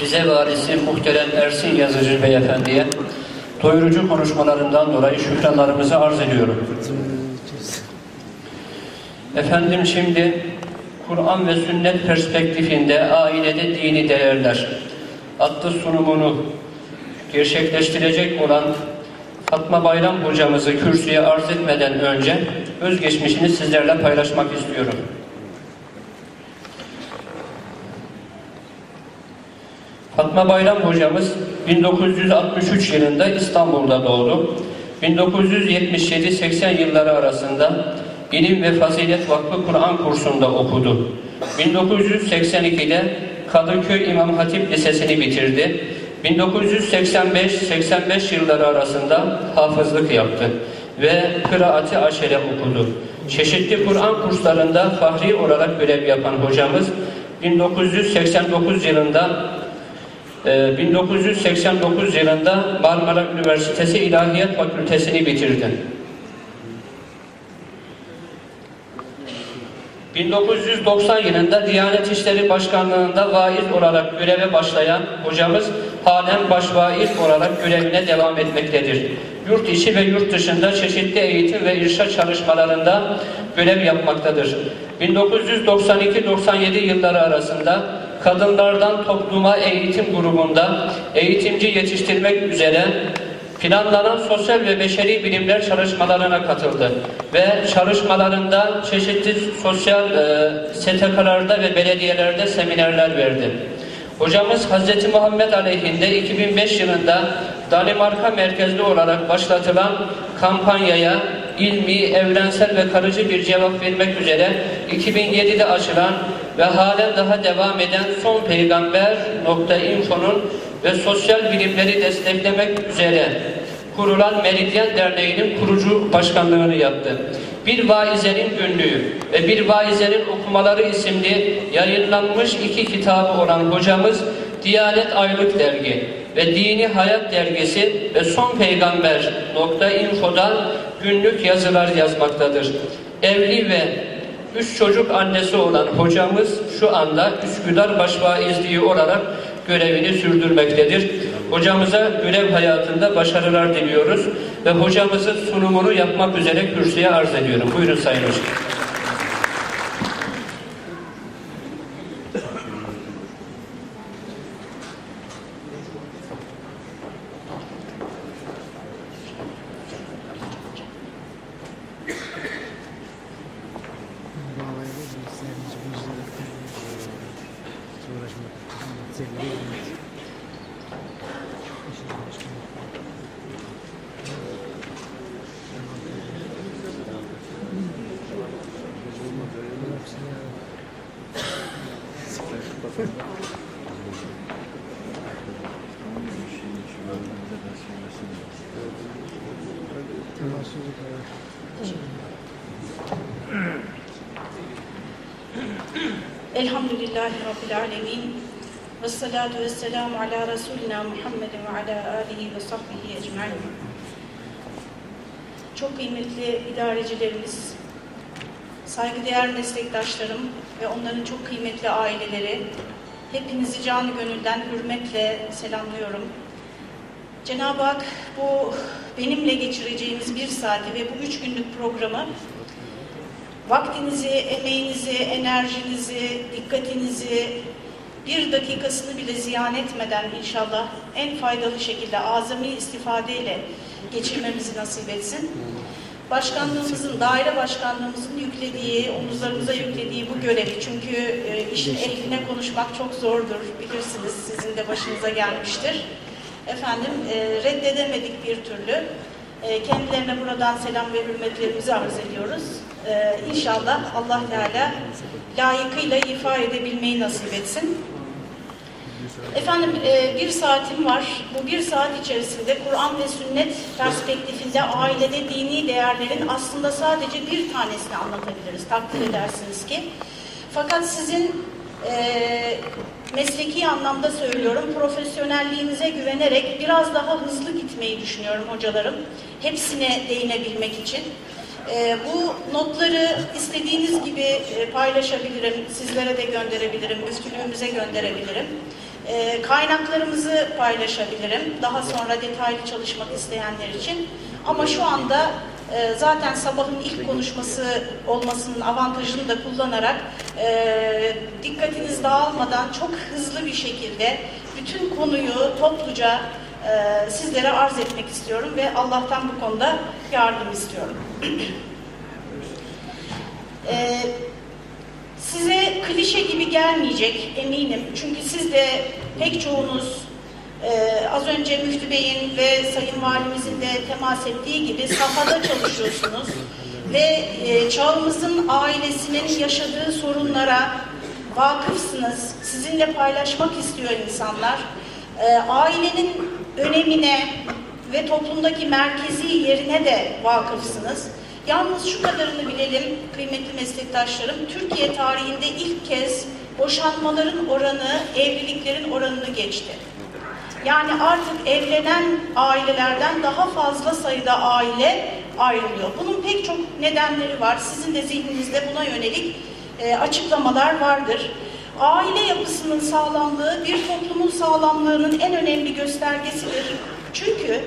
bize valisi muhterem Ersin Yazıcı Beyefendi'ye doyurucu konuşmalarından dolayı şükranlarımızı arz ediyorum. Efendim şimdi Kur'an ve sünnet perspektifinde ailede dini değerler adlı sunumunu gerçekleştirecek olan Fatma Bayram hocamızı kürsüye arz etmeden önce özgeçmişini sizlerle paylaşmak istiyorum. Fatma Bayram hocamız 1963 yılında İstanbul'da doğdu. 1977-80 yılları arasında İlim ve Fazilet Vakfı Kur'an kursunda okudu. 1982'de Kadıköy İmam Hatip Lisesi'ni bitirdi. 1985-85 yılları arasında hafızlık yaptı ve kıraati aşere okudu. Çeşitli Kur'an kurslarında fahri olarak görev yapan hocamız 1989 yılında 1989 yılında Marmara Üniversitesi İlahiyat Fakültesini bitirdi. 1990 yılında Diyanet İşleri Başkanlığı'nda vaiz olarak göreve başlayan hocamız halen başvaiz olarak görevine devam etmektedir. Yurt içi ve yurt dışında çeşitli eğitim ve irşat çalışmalarında görev yapmaktadır. 1992-97 yılları arasında kadınlardan topluma eğitim grubunda eğitimci yetiştirmek üzere planlanan sosyal ve beşeri bilimler çalışmalarına katıldı ve çalışmalarında çeşitli sosyal e, STK'larda ve belediyelerde seminerler verdi. Hocamız Hz. Muhammed aleyhinde 2005 yılında Danimarka merkezli olarak başlatılan kampanyaya ilmi, evrensel ve kalıcı bir cevap vermek üzere 2007'de açılan ve halen daha devam eden son peygamber.info'nun ve sosyal bilimleri desteklemek üzere kurulan Meridyen Derneği'nin kurucu başkanlığını yaptı. Bir Vaizenin Günlüğü ve Bir Vaizenin Okumaları isimli yayınlanmış iki kitabı olan hocamız Diyanet Aylık Dergi ve Dini Hayat Dergisi ve Son Peygamber nokta info'dan günlük yazılar yazmaktadır. Evli ve üç çocuk annesi olan hocamız şu anda Üsküdar Başvaizliği olarak görevini sürdürmektedir. Hocamıza görev hayatında başarılar diliyoruz ve hocamızın sunumunu yapmak üzere kürsüye arz ediyorum. Buyurun Sayın Hocam. Salatu ve selamu ala Resulina Muhammedin ve ala alihi ve sahbihi ecmain. Çok kıymetli idarecilerimiz, saygıdeğer meslektaşlarım ve onların çok kıymetli aileleri, hepinizi canı gönülden hürmetle selamlıyorum. Cenab-ı Hak bu benimle geçireceğimiz bir saati ve bu üç günlük programı vaktinizi, emeğinizi, enerjinizi, dikkatinizi bir dakikasını bile ziyan etmeden inşallah en faydalı şekilde azami istifadeyle geçirmemizi nasip etsin. Başkanlığımızın, daire başkanlığımızın yüklediği, omuzlarımıza yüklediği bu görevi çünkü e, işin ehline konuşmak çok zordur bilirsiniz sizin de başınıza gelmiştir. Efendim e, reddedemedik bir türlü. E, kendilerine buradan selam ve hürmetlerimizi arz ediyoruz. E, inşallah Allah Teala layıkıyla ifa edebilmeyi nasip etsin. Efendim e, bir saatim var. Bu bir saat içerisinde Kur'an ve sünnet perspektifinde ailede dini değerlerin aslında sadece bir tanesini anlatabiliriz. Takdir edersiniz ki. Fakat sizin e, mesleki anlamda söylüyorum, profesyonelliğinize güvenerek biraz daha hızlı gitmeyi düşünüyorum hocalarım. Hepsine değinebilmek için. E, bu notları istediğiniz gibi e, paylaşabilirim, sizlere de gönderebilirim, müftülüğümüze gönderebilirim. E, kaynaklarımızı paylaşabilirim. Daha sonra detaylı çalışmak isteyenler için. Ama şu anda e, zaten sabahın ilk konuşması olmasının avantajını da kullanarak e, dikkatiniz dağılmadan çok hızlı bir şekilde bütün konuyu topluca e, sizlere arz etmek istiyorum ve Allah'tan bu konuda yardım istiyorum. e, size klişe gibi gelmeyecek eminim. Çünkü siz de pek çoğunuz ee, az önce Müftü Bey'in ve Sayın Valimizin de temas ettiği gibi sahada çalışıyorsunuz ve e, çağımızın ailesinin yaşadığı sorunlara vakıfsınız. Sizinle paylaşmak istiyor insanlar. Ee, ailenin önemine ve toplumdaki merkezi yerine de vakıfsınız. Yalnız şu kadarını bilelim kıymetli meslektaşlarım, Türkiye tarihinde ilk kez boşanmaların oranı, evliliklerin oranını geçti. Yani artık evlenen ailelerden daha fazla sayıda aile ayrılıyor. Bunun pek çok nedenleri var. Sizin de zihninizde buna yönelik e, açıklamalar vardır. Aile yapısının sağlamlığı bir toplumun sağlamlığının en önemli göstergesidir. Çünkü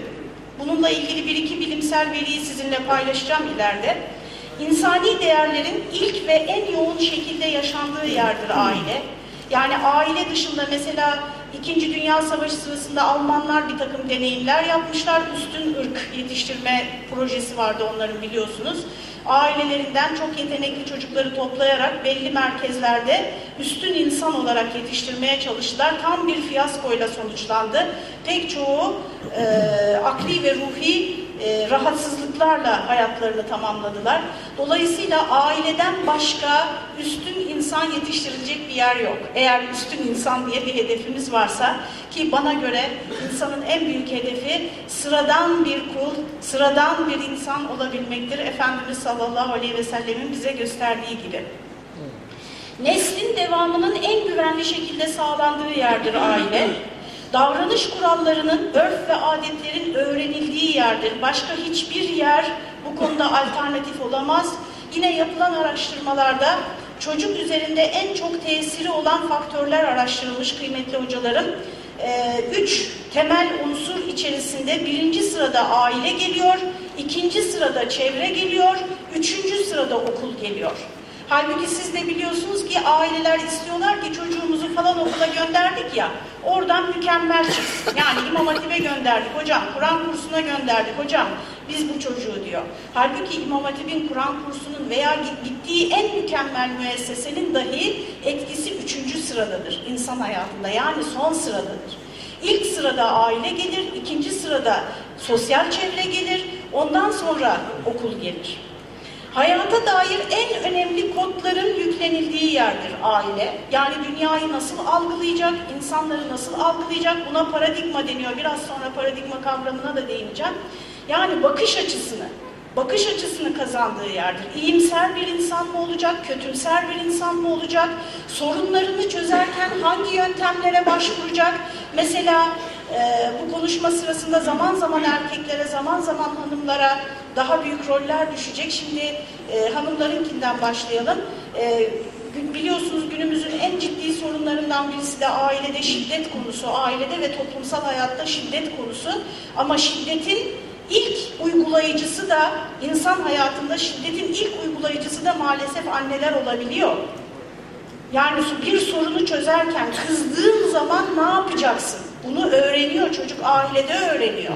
bununla ilgili bir iki bilimsel veriyi sizinle paylaşacağım ileride. İnsani değerlerin ilk ve en yoğun şekilde yaşandığı yerdir aile. Yani aile dışında mesela İkinci Dünya Savaşı sırasında Almanlar bir takım deneyimler yapmışlar. Üstün ırk yetiştirme projesi vardı onların biliyorsunuz. Ailelerinden çok yetenekli çocukları toplayarak belli merkezlerde üstün insan olarak yetiştirmeye çalıştılar. Tam bir fiyaskoyla sonuçlandı. Pek çoğu e, akli ve ruhi e, rahatsızlıklarla hayatlarını tamamladılar. Dolayısıyla aileden başka üstün insan yetiştirilecek bir yer yok. Eğer üstün insan diye bir hedefimiz varsa ki bana göre insanın en büyük hedefi sıradan bir kul, sıradan bir insan olabilmektir. Efendimiz sallallahu aleyhi ve sellemin bize gösterdiği gibi. Neslin devamının en güvenli şekilde sağlandığı yerdir aile. Davranış kurallarının, örf ve adetlerin öğrenildiği yerdir. Başka hiçbir yer bu konuda alternatif olamaz. Yine yapılan araştırmalarda çocuk üzerinde en çok tesiri olan faktörler araştırılmış kıymetli hocalarım. Ee, üç temel unsur içerisinde birinci sırada aile geliyor, ikinci sırada çevre geliyor, üçüncü sırada okul geliyor. Halbuki siz de biliyorsunuz ki aileler istiyorlar ki çocuğumuzu falan okula gönderdik ya, oradan mükemmel çıksın. Yani İmam Hatip'e gönderdik hocam, Kur'an kursuna gönderdik hocam, biz bu çocuğu diyor. Halbuki İmam Hatip'in Kur'an kursunun veya gittiği en mükemmel müessesenin dahi etkisi üçüncü sıradadır insan hayatında. Yani son sıradadır. İlk sırada aile gelir, ikinci sırada sosyal çevre gelir, ondan sonra okul gelir. Hayata dair en önemli kodların yüklenildiği yerdir aile. Yani dünyayı nasıl algılayacak, insanları nasıl algılayacak buna paradigma deniyor. Biraz sonra paradigma kavramına da değineceğim. Yani bakış açısını, bakış açısını kazandığı yerdir. İyimser bir insan mı olacak, kötümser bir insan mı olacak, sorunlarını çözerken hangi yöntemlere başvuracak? Mesela e, bu konuşma sırasında zaman zaman erkeklere, zaman zaman hanımlara daha büyük roller düşecek. Şimdi e, hanımlarınkinden başlayalım. E, biliyorsunuz günümüzün en ciddi sorunlarından birisi de ailede şiddet konusu, ailede ve toplumsal hayatta şiddet konusu. Ama şiddetin ilk uygulayıcısı da insan hayatında şiddetin ilk uygulayıcısı da maalesef anneler olabiliyor. Yani bir sorunu çözerken kızdığın zaman ne yapacaksın? Bunu öğreniyor çocuk ailede öğreniyor.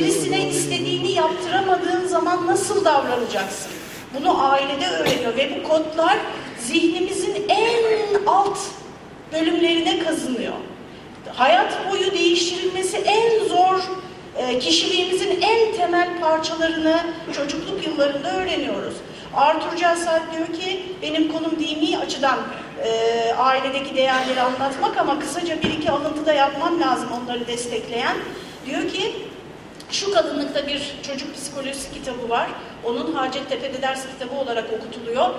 Birisine istediğini yaptıramadığın zaman nasıl davranacaksın? Bunu ailede öğreniyor ve bu kodlar zihnimizin en alt bölümlerine kazınıyor. Hayat boyu değiştirilmesi en zor e, kişiliğimizin en temel parçalarını çocukluk yıllarında öğreniyoruz. Arthur Celsat diyor ki benim konum dini açıdan e, ailedeki değerleri anlatmak ama kısaca bir iki alıntı da yapmam lazım onları destekleyen. Diyor ki şu kadınlıkta bir çocuk psikolojisi kitabı var. Onun Hacettepe'de ders kitabı olarak okutuluyor.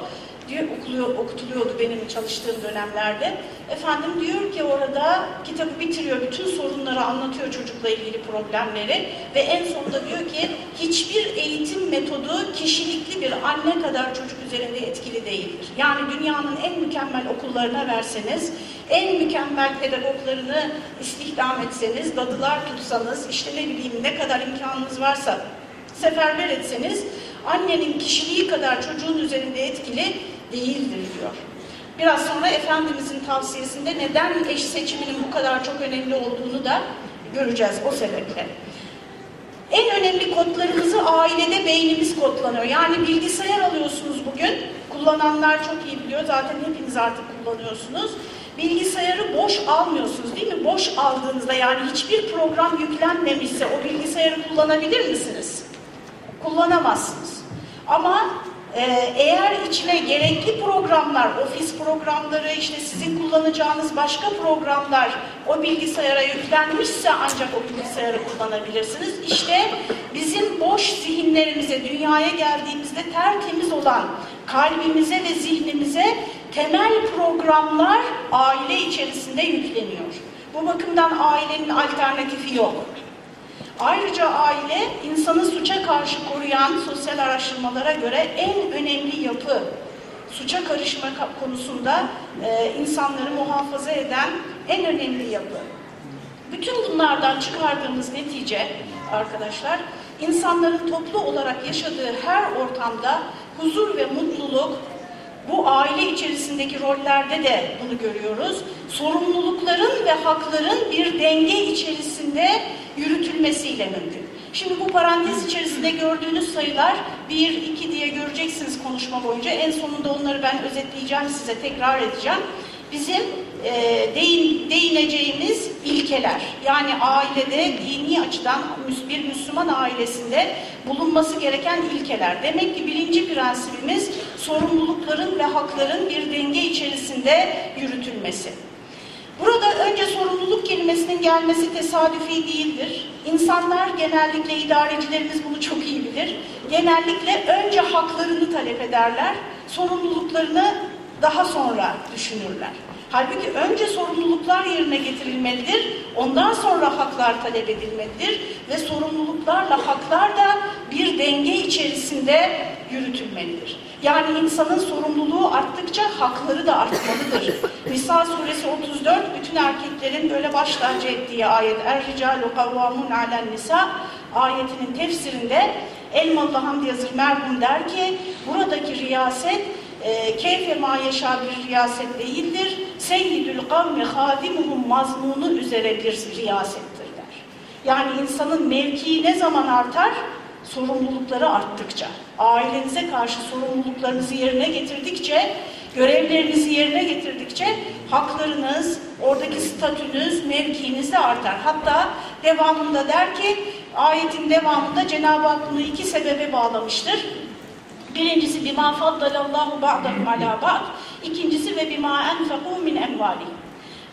Diyor, okuluyor, okutuluyordu benim çalıştığım dönemlerde. Efendim diyor ki orada kitabı bitiriyor, bütün sorunları anlatıyor çocukla ilgili problemleri ve en sonunda diyor ki hiçbir eğitim metodu kişilikli bir anne kadar çocuk üzerinde etkili değildir. Yani dünyanın en mükemmel okullarına verseniz en mükemmel pedagoglarını istihdam etseniz, dadılar tutsanız, işte ne bileyim ne kadar imkanınız varsa seferber etseniz annenin kişiliği kadar çocuğun üzerinde etkili değildir diyor. Biraz sonra Efendimizin tavsiyesinde neden eş seçiminin bu kadar çok önemli olduğunu da göreceğiz o sebeple. En önemli kodlarımızı ailede beynimiz kodlanıyor. Yani bilgisayar alıyorsunuz bugün. Kullananlar çok iyi biliyor. Zaten hepiniz artık kullanıyorsunuz. Bilgisayarı boş almıyorsunuz değil mi? Boş aldığınızda yani hiçbir program yüklenmemişse o bilgisayarı kullanabilir misiniz? Kullanamazsınız. Ama eğer içine gerekli programlar, ofis programları, işte sizin kullanacağınız başka programlar o bilgisayara yüklenmişse ancak o bilgisayarı kullanabilirsiniz. İşte bizim boş zihinlerimize, dünyaya geldiğimizde tertemiz olan kalbimize ve zihnimize temel programlar aile içerisinde yükleniyor. Bu bakımdan ailenin alternatifi yok. Ayrıca aile insanı suça karşı koruyan sosyal araştırmalara göre en önemli yapı. Suça karışma konusunda e, insanları muhafaza eden en önemli yapı. Bütün bunlardan çıkardığımız netice arkadaşlar, insanların toplu olarak yaşadığı her ortamda huzur ve mutluluk, bu aile içerisindeki rollerde de bunu görüyoruz. Sorumlulukların ve hakların bir denge içerisinde yürütülmesiyle mümkün. Şimdi bu parantez içerisinde gördüğünüz sayılar 1, 2 diye göreceksiniz konuşma boyunca. En sonunda onları ben özetleyeceğim size, tekrar edeceğim. Bizim e, değin, değineceğimiz ilkeler. Yani ailede dini açıdan bir Müslüman ailesinde bulunması gereken ilkeler. Demek ki birinci prensibimiz sorumlulukların ve hakların bir denge içerisinde yürütülmesi. Burada önce sorumluluk kelimesinin gelmesi tesadüfi değildir. İnsanlar genellikle idarecilerimiz bunu çok iyi bilir. Genellikle önce haklarını talep ederler, sorumluluklarını daha sonra düşünürler. Halbuki önce sorumluluklar yerine getirilmelidir, ondan sonra haklar talep edilmelidir ve sorumluluklarla haklar da bir denge içerisinde yürütülmelidir. Yani insanın sorumluluğu arttıkça hakları da artmalıdır. Nisa suresi 34 bütün erkeklerin böyle baş tacı ettiği ayet. Er-ricalu kavvamun alen nisa ayetinin tefsirinde Elmalı Hamdi Yazır merhum der ki buradaki riyaset e, keyfe ma yaşa bir riyaset değildir. Seyyidül kavmi hadimuhum mazmunu üzere bir riyasettir der. Yani insanın mevkii ne zaman artar? Sorumlulukları arttıkça. Ailenize karşı sorumluluklarınızı yerine getirdikçe, görevlerinizi yerine getirdikçe haklarınız, oradaki statünüz, mevkiiniz de artar. Hatta devamında der ki, ayetin devamında Cenab-ı Hak bunu iki sebebe bağlamıştır. Birincisi bima faddalallahu ba'dahum ala ba'd. İkincisi ve bima enfeku min emvalihim.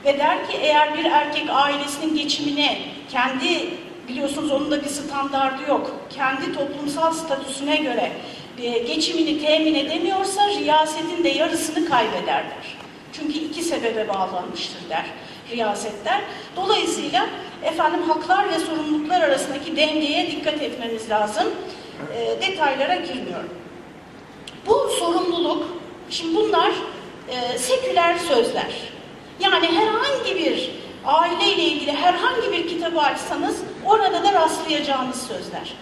Ve der ki eğer bir erkek ailesinin geçimini kendi biliyorsunuz onun da bir standardı yok. Kendi toplumsal statüsüne göre e, geçimini temin edemiyorsa riyasetin de yarısını kaybederler. Çünkü iki sebebe bağlanmıştır der riyasetler. Dolayısıyla efendim haklar ve sorumluluklar arasındaki dengeye dikkat etmemiz lazım. E, detaylara girmiyorum. Bu sorumluluk, şimdi bunlar e, seküler sözler. Yani herhangi bir aileyle ilgili herhangi bir kitabı açsanız orada da rastlayacağınız sözler.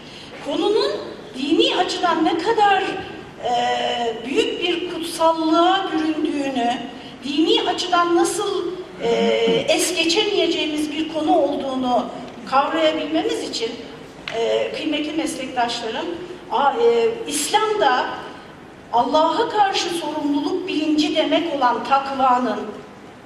Konunun dini açıdan ne kadar e, büyük bir kutsallığa büründüğünü, dini açıdan nasıl e, es geçemeyeceğimiz bir konu olduğunu kavrayabilmemiz için e, kıymetli meslektaşlarım, a, e, İslam'da Allah'a karşı sorumluluk bilinci demek olan takvanın,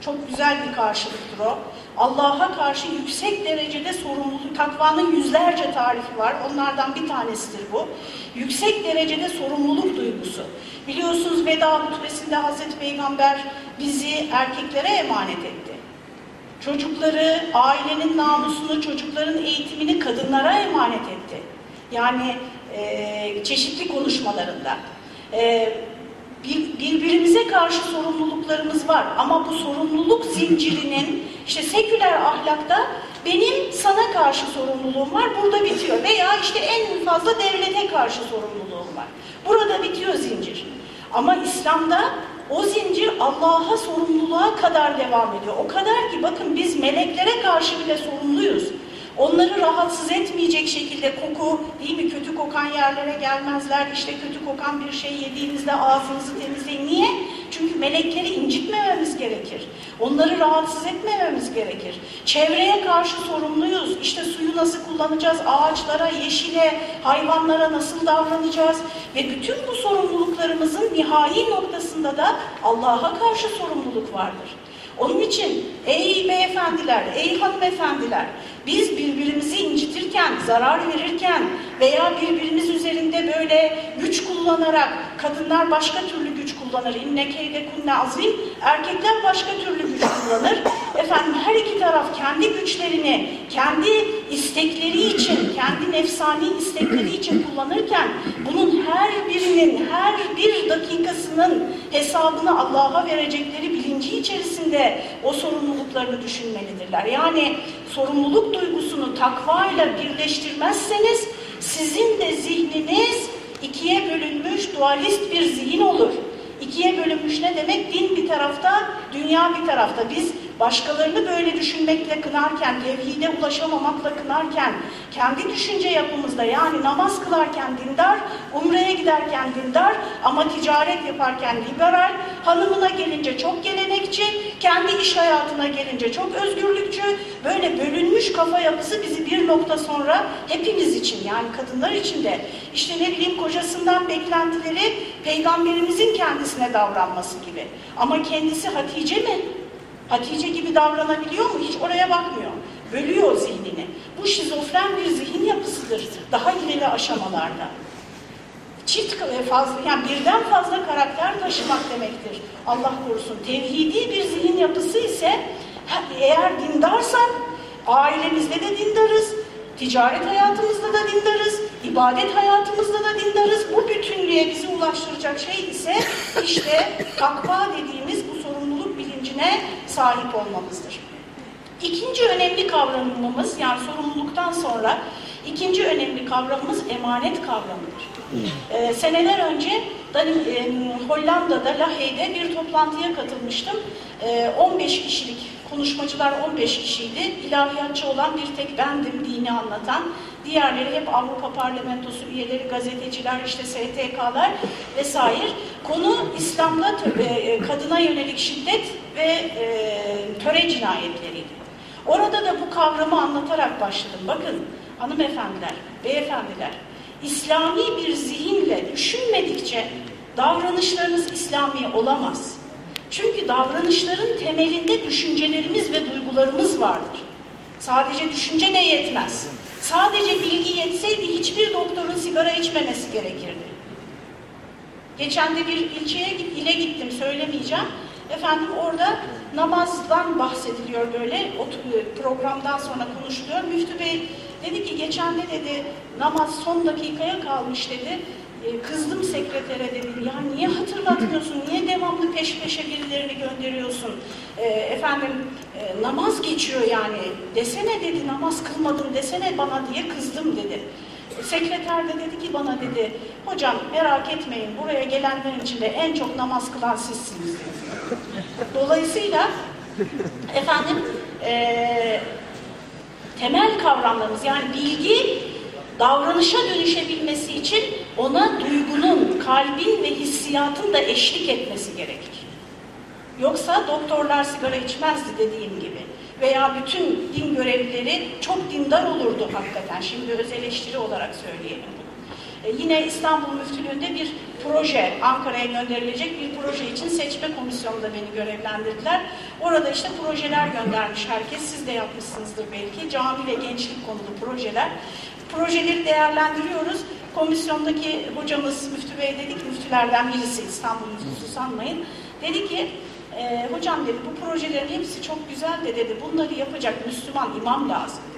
çok güzel bir karşılıktır o. Allah'a karşı yüksek derecede sorumluluk, takvanın yüzlerce tarifi var. Onlardan bir tanesidir bu. Yüksek derecede sorumluluk duygusu. Biliyorsunuz veda hutbesinde Hazreti Peygamber bizi erkeklere emanet etti. Çocukları, ailenin namusunu, çocukların eğitimini kadınlara emanet etti. Yani e, çeşitli konuşmalarında. E, bir, birbirimize karşı sorumluluklarımız var ama bu sorumluluk zincirinin işte seküler ahlakta benim sana karşı sorumluluğum var burada bitiyor veya işte en fazla devlete karşı sorumluluğum var. Burada bitiyor zincir. Ama İslam'da o zincir Allah'a sorumluluğa kadar devam ediyor. O kadar ki bakın biz meleklere karşı bile sorumluyuz. Onları rahatsız etmeyecek şekilde koku, değil mi? Kötü kokan yerlere gelmezler. İşte kötü kokan bir şey yediğinizde ağzınızı temizleyin. Niye? Çünkü melekleri incitmememiz gerekir. Onları rahatsız etmememiz gerekir. Çevreye karşı sorumluyuz. İşte suyu nasıl kullanacağız? Ağaçlara, yeşile, hayvanlara nasıl davranacağız? Ve bütün bu sorumluluklarımızın nihai noktasında da Allah'a karşı sorumluluk vardır. Onun için ey beyefendiler, ey hanımefendiler biz birbirimizi incitirken, zarar verirken veya birbirimiz üzerinde böyle güç kullanarak kadınlar başka türlü güç kullanır. İnne keyde kunne azim. Erkekler başka türlü güç kullanır. Efendim her iki taraf kendi güçlerini, kendi istekleri için, kendi nefsani istekleri için kullanırken bunun her birinin, her bir dakikasının hesabını Allah'a verecekleri bilinci içerisinde o sorumluluklarını düşünmelidirler. Yani sorumluluk duygusunu takvayla birleştirmezseniz sizin de zihniniz ikiye bölünmüş dualist bir zihin olur. İkiye bölünmüş ne demek? Din bir tarafta, dünya bir tarafta. Biz başkalarını böyle düşünmekle kınarken, tevhide ulaşamamakla kınarken, kendi düşünce yapımızda yani namaz kılarken dindar, umreye giderken dindar ama ticaret yaparken liberal, hanımına gelince çok gelenekçi, kendi iş hayatına gelince çok özgürlükçü, böyle bölünmüş kafa yapısı bizi bir nokta sonra hepimiz için yani kadınlar için de işte ne bileyim kocasından beklentileri peygamberimizin kendisine davranması gibi. Ama kendisi Hatice mi? Hatice gibi davranabiliyor mu? Hiç oraya bakmıyor. Bölüyor zihnini. Bu şizofren bir zihin yapısıdır. Daha ileri aşamalarda. Çift fazla, yani birden fazla karakter taşımak demektir. Allah korusun. Tevhidi bir zihin yapısı ise eğer dindarsan ailemizde de dindarız, ticaret hayatımızda da dindarız, ibadet hayatımızda da dindarız. Bu bütünlüğe bizi ulaştıracak şey ise işte takva dediğimiz bu bilincine sahip olmamızdır. İkinci önemli kavramımız yani sorumluluktan sonra ikinci önemli kavramımız emanet kavramıdır. Ee, seneler önce Danim, e, Hollanda'da Lahey'de bir toplantıya katılmıştım. E, 15 kişilik konuşmacılar 15 kişiydi. İlahiyatçı olan bir tek bendim dini anlatan. Diğerleri hep Avrupa Parlamentosu üyeleri, gazeteciler, işte STK'lar vesaire. Konu İslam'da e, kadına yönelik şiddet ve e, töre cinayetleriydi. Orada da bu kavramı anlatarak başladım. Bakın hanımefendiler, beyefendiler, İslami bir zihinle düşünmedikçe davranışlarınız İslami olamaz. Çünkü davranışların temelinde düşüncelerimiz ve duygularımız vardır. Sadece düşünce de yetmez. Sadece bilgi yetseydi hiçbir doktorun sigara içmemesi gerekirdi. Geçen de bir ilçeye ile gittim söylemeyeceğim. Efendim orada namazdan bahsediliyor böyle programdan sonra konuşuluyor. Müftü Bey dedi ki geçen de dedi namaz son dakikaya kalmış dedi. E, kızdım sekretere dedim ya niye hatırlatmıyorsun, niye devamlı peş peşe birilerini gönderiyorsun? E, efendim e, namaz geçiyor yani desene dedi namaz kılmadın desene bana diye kızdım dedi. Sekreter de dedi ki bana dedi, hocam merak etmeyin buraya gelenlerin içinde en çok namaz kılan sizsiniz. Dolayısıyla efendim e, temel kavramlarımız yani bilgi davranışa dönüşebilmesi için ona duygunun, kalbin ve hissiyatın da eşlik etmesi gerekir. Yoksa doktorlar sigara içmezdi dediğim gibi veya bütün din görevlileri çok dindar olurdu hakikaten. Şimdi öz eleştiri olarak söyleyelim bunu. E yine İstanbul Müftülüğü'nde bir proje, Ankara'ya gönderilecek bir proje için seçme komisyonunda beni görevlendirdiler. Orada işte projeler göndermiş herkes. Siz de yapmışsınızdır belki. Cami ve gençlik konulu projeler. Projeleri değerlendiriyoruz. Komisyondaki hocamız Müftü Bey dedi ki, müftülerden birisi İstanbul müftüsü sanmayın. Dedi ki, e, hocam dedi bu projelerin hepsi çok güzel de dedi bunları yapacak Müslüman imam lazım dedi.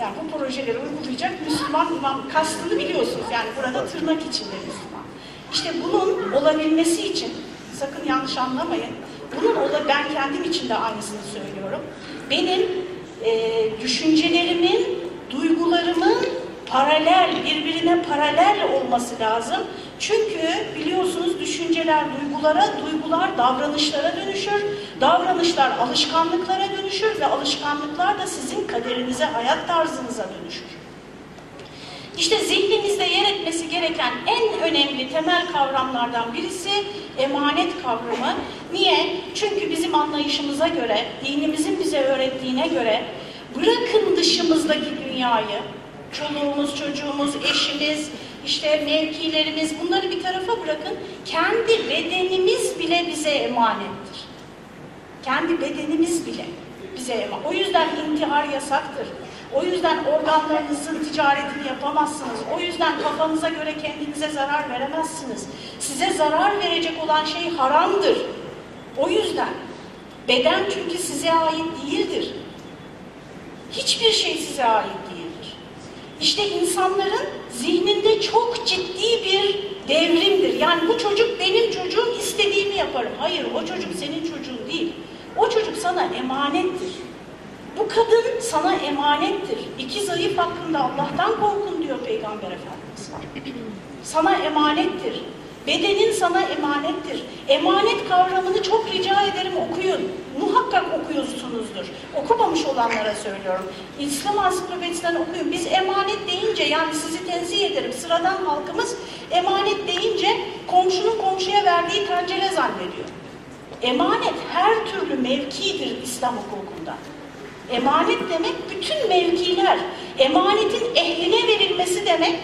Yani bu projeleri uygulayacak Müslüman imam kastını biliyorsunuz. Yani burada tırnak içinde Müslüman. İşte bunun olabilmesi için sakın yanlış anlamayın. Bunun ola ben kendim için de aynısını söylüyorum. Benim e, düşüncelerimin, duygularımın paralel, birbirine paralel olması lazım. Çünkü biliyorsunuz düşünceler duygulara, duygular davranışlara dönüşür, davranışlar alışkanlıklara dönüşür ve alışkanlıklar da sizin kaderinize, hayat tarzınıza dönüşür. İşte zihninizde yer etmesi gereken en önemli temel kavramlardan birisi emanet kavramı. Niye? Çünkü bizim anlayışımıza göre, dinimizin bize öğrettiğine göre bırakın dışımızdaki dünyayı, çoluğumuz, çocuğumuz, eşimiz, işte mevkilerimiz bunları bir tarafa bırakın. Kendi bedenimiz bile bize emanettir. Kendi bedenimiz bile bize emanet. O yüzden intihar yasaktır. O yüzden organlarınızın ticaretini yapamazsınız. O yüzden kafanıza göre kendinize zarar veremezsiniz. Size zarar verecek olan şey haramdır. O yüzden beden çünkü size ait değildir. Hiçbir şey size ait değildir. İşte insanların zihninde çok ciddi bir devrimdir. Yani bu çocuk benim çocuğum istediğimi yaparım. Hayır o çocuk senin çocuğun değil. O çocuk sana emanettir. Bu kadın sana emanettir. İki zayıf hakkında Allah'tan korkun diyor Peygamber Efendimiz. Sana emanettir. Bedenin sana emanettir. Emanet kavramını çok rica ederim okuyun. Muhakkak okuyorsunuzdur. Okumamış olanlara söylüyorum. İslam ansiklopedisinden okuyun. Biz emanet deyince yani sizi tenzih ederim. Sıradan halkımız emanet deyince komşunun komşuya verdiği tencere zannediyor. Emanet her türlü mevkidir İslam hukukunda. Emanet demek bütün mevkiler. Emanetin ehline verilmesi demek,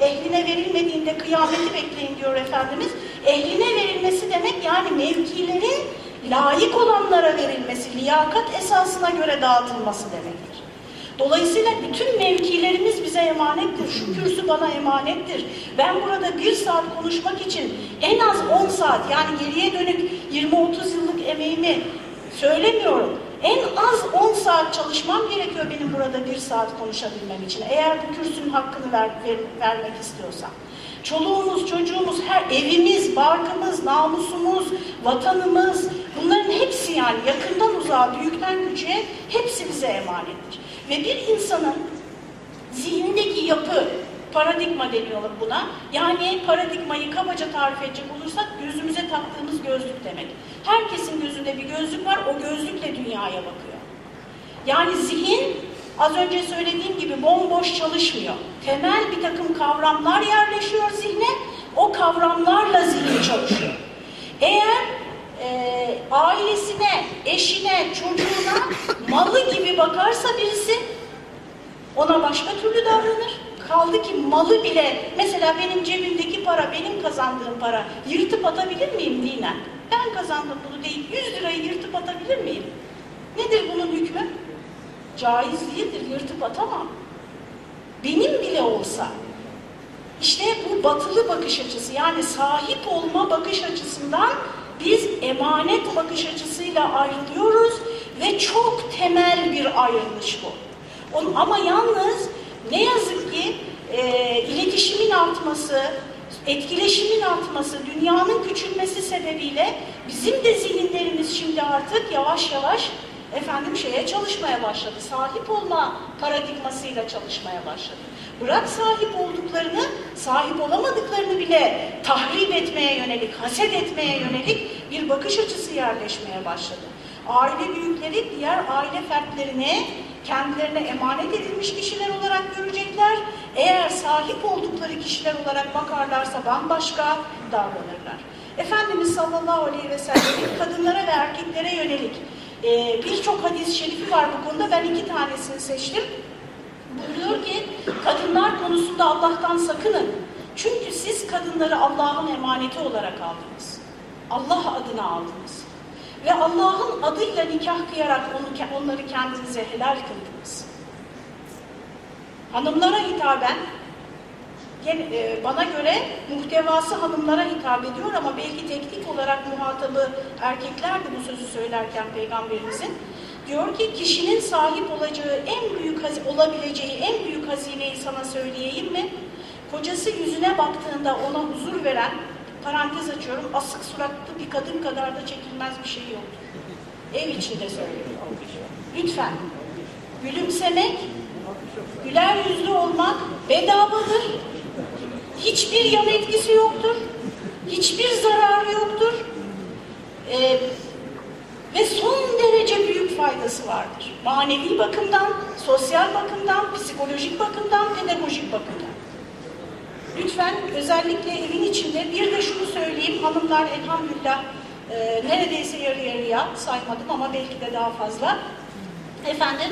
ehline verilmediğinde kıyameti bekleyin diyor Efendimiz. Ehline verilmesi demek yani mevkilerin layık olanlara verilmesi, liyakat esasına göre dağıtılması demektir. Dolayısıyla bütün mevkilerimiz bize emanettir. Şu kürsü bana emanettir. Ben burada bir saat konuşmak için en az 10 saat yani geriye dönük 20-30 yıllık emeğimi söylemiyorum. En az 10 saat çalışmam gerekiyor benim burada bir saat konuşabilmem için. Eğer bu kürsünün hakkını ver, ver, vermek istiyorsam. Çoluğumuz, çocuğumuz, her evimiz, barkımız, namusumuz, vatanımız bunların hepsi yani yakından uzağa, büyükten küçüğe hepsi bize emanettir. Ve bir insanın zihnindeki yapı, paradigma deniyorlar buna. Yani paradigmayı kabaca tarif edecek olursak gözümüze taktığımız gözlük demek. Herkesin gözünde bir gözlük var, o gözlükle dünyaya bakıyor. Yani zihin az önce söylediğim gibi bomboş çalışmıyor. Temel bir takım kavramlar yerleşiyor zihne, o kavramlarla zihin çalışıyor. Eğer e, ailesine, eşine, çocuğuna malı gibi bakarsa birisi ona başka türlü davranır. Kaldı ki malı bile, mesela benim cebimdeki para, benim kazandığım para yırtıp atabilir miyim dinen? Ben kazandım bunu değil, 100 lirayı yırtıp atabilir miyim? Nedir bunun hükmü? Caiz değildir, yırtıp atamam. Benim bile olsa. İşte bu batılı bakış açısı, yani sahip olma bakış açısından biz emanet bakış açısıyla ayrılıyoruz ve çok temel bir ayrılış bu. Ama yalnız ne yazık ki e, iletişimin artması, etkileşimin artması, dünyanın küçülmesi sebebiyle bizim de zihinlerimiz şimdi artık yavaş yavaş efendim şeye çalışmaya başladı. Sahip olma paradigmasıyla çalışmaya başladı. Bırak sahip olduklarını, sahip olamadıklarını bile tahrip etmeye yönelik, haset etmeye yönelik bir bakış açısı yerleşmeye başladı. Aile büyükleri diğer aile fertlerine kendilerine emanet edilmiş kişiler olarak görecekler. Eğer sahip oldukları kişiler olarak bakarlarsa bambaşka davranırlar. Efendimiz sallallahu aleyhi ve sellem'in kadınlara ve erkeklere yönelik e, birçok hadis-i şerifi var bu konuda. Ben iki tanesini seçtim. Buyuruyor ki kadınlar konusunda Allah'tan sakının. Çünkü siz kadınları Allah'ın emaneti olarak aldınız. Allah adına aldınız. Ve Allah'ın adıyla nikah kıyarak onu, onları kendinize helal kıldınız. Hanımlara hitaben, e, bana göre muhtevası hanımlara hitap ediyor ama belki teknik olarak muhatabı erkeklerdi bu sözü söylerken Peygamberimizin. Diyor ki kişinin sahip olacağı en büyük olabileceği en büyük hazineyi sana söyleyeyim mi? Kocası yüzüne baktığında ona huzur veren, parantez açıyorum, asık suratlı bir kadın kadar da çekilmez bir şey yok. Ev içinde söylüyorum. Lütfen. Gülümsemek, güler yüzlü olmak bedavadır. Hiçbir yan etkisi yoktur. Hiçbir zararı yoktur. Ee, ve son derece büyük faydası vardır. Manevi bakımdan, sosyal bakımdan, psikolojik bakımdan, pedagojik bakımdan. Lütfen özellikle evin içinde bir de şunu söyleyeyim hanımlar elhamdülillah e, neredeyse yarı yarıya saymadım ama belki de daha fazla. Efendim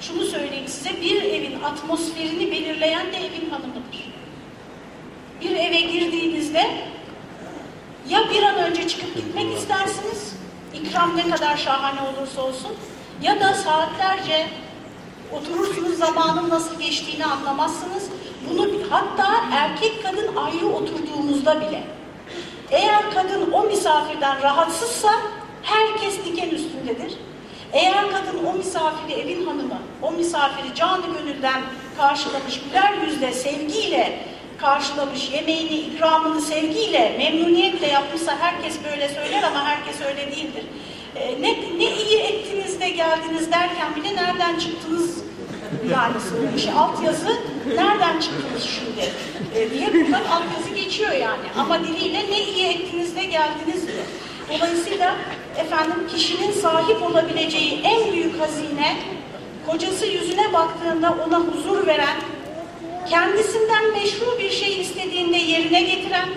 şunu söyleyeyim size bir evin atmosferini belirleyen de evin hanımıdır. Bir eve girdiğinizde ya bir an önce çıkıp gitmek istersiniz ikram ne kadar şahane olursa olsun ya da saatlerce oturursunuz zamanın nasıl geçtiğini anlamazsınız. Bunu hatta erkek kadın ayrı oturduğumuzda bile eğer kadın o misafirden rahatsızsa herkes diken üstündedir. Eğer kadın o misafiri evin hanımı, o misafiri canı gönülden karşılamış, güler yüzle, sevgiyle karşılamış, yemeğini, ikramını sevgiyle, memnuniyetle yapmışsa herkes böyle söyler ama herkes öyle değildir. Ee, ne, ne iyi ettiniz de geldiniz derken bile nereden çıktınız yani söylemiş. Altyazı nereden çıktınız şimdi ee, diye buradan altyazı geçiyor yani. Ama diliyle ne iyi ettiniz de geldiniz diyor. Dolayısıyla efendim kişinin sahip olabileceği en büyük hazine kocası yüzüne baktığında ona huzur veren, kendisinden meşru bir şey istediğinde yerine getiren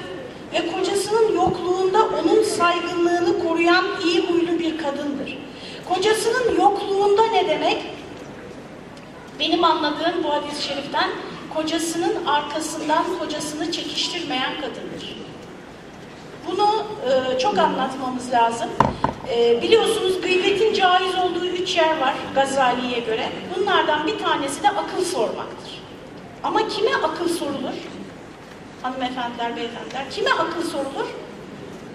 ve kocasının yokluğunda onun saygınlığını koruyan iyi huylu bir kadındır. Kocasının yokluğunda ne demek? Benim anladığım bu hadis-i şeriften kocasının arkasından kocasını çekiştirmeyen kadındır. Bunu e, çok anlatmamız lazım. E, biliyorsunuz gıybetin caiz olduğu üç yer var Gazali'ye göre. Bunlardan bir tanesi de akıl sormaktır. Ama kime akıl sorulur? Hanımefendiler, beyefendiler. Kime akıl sorulur?